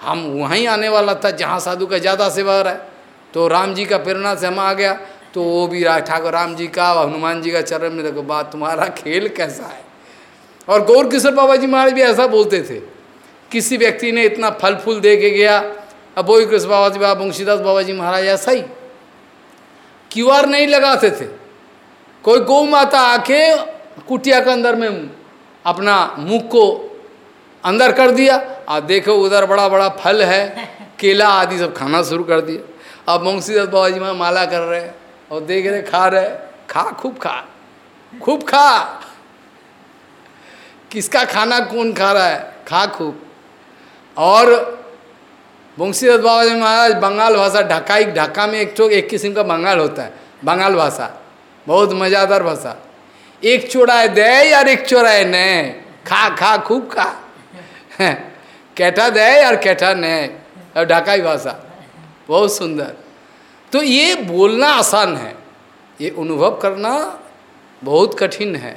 हम वहीं आने वाला था जहाँ साधु का ज़्यादा सेवा हो रहा है। तो राम जी का प्रेरणा से हम आ गया। तो वो भी ठाकुर, राम जी का, हनुमान जी का चरण में देखो, बात तुम्हारा खेल कैसा है? और गौर किशोर बाबा जी महाराज भी ऐसा बोलते थे। किसी व्यक्ति ने इतना फल फूल दे के गया अब कृष्ण बाबा जी बाबा मुंशीदास बाबा जी महाराज, ऐसा ही। क्यू आर नहीं लगाते थे। कोई गौ माता आके कुटिया के अंदर में अपना मुख को अंदर कर दिया। और देखो, उधर बड़ा बड़ा फल है, केला आदि सब खाना शुरू कर दिया। अब मुंशीदास बाबा जी वहाँ माला कर रहे हैं और देख रहे खा रहे खा, खूब खा खूब खा। किसका खाना, कौन खा रहा है? खा, खूब। और मुंशीदास बाबा जी महाराज, बंगाल भाषा, ढाकाई, ढाका में एक तो एक किस्म का बंगाल होता है, बंगाल भाषा। बहुत मज़ेदार भाषा। एक चौड़ाए दे यार, एक चौड़ाए न। खा खा, खूब खा। कैठा दे यार, कैठा न। और ढाकाई भाषा। बहुत सुंदर। तो ये बोलना आसान है। ये अनुभव करना बहुत कठिन है।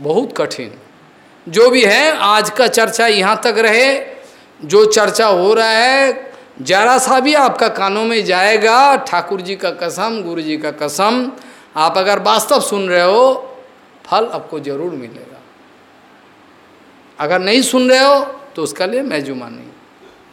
बहुत कठिन। जो भी है, आज का चर्चा यहाँ तक रहे। जो चर्चा हो रहा है, जरा सा भी आपका कानों में जाएगा, ठाकुर जी का कसम, गुरु जी का कसम, आप अगर वास्तव सुन रहे हो, फल आपको ज़रूर मिलेगा। अगर नहीं सुन रहे हो तो उसका लिए मैं जुमा नहीं।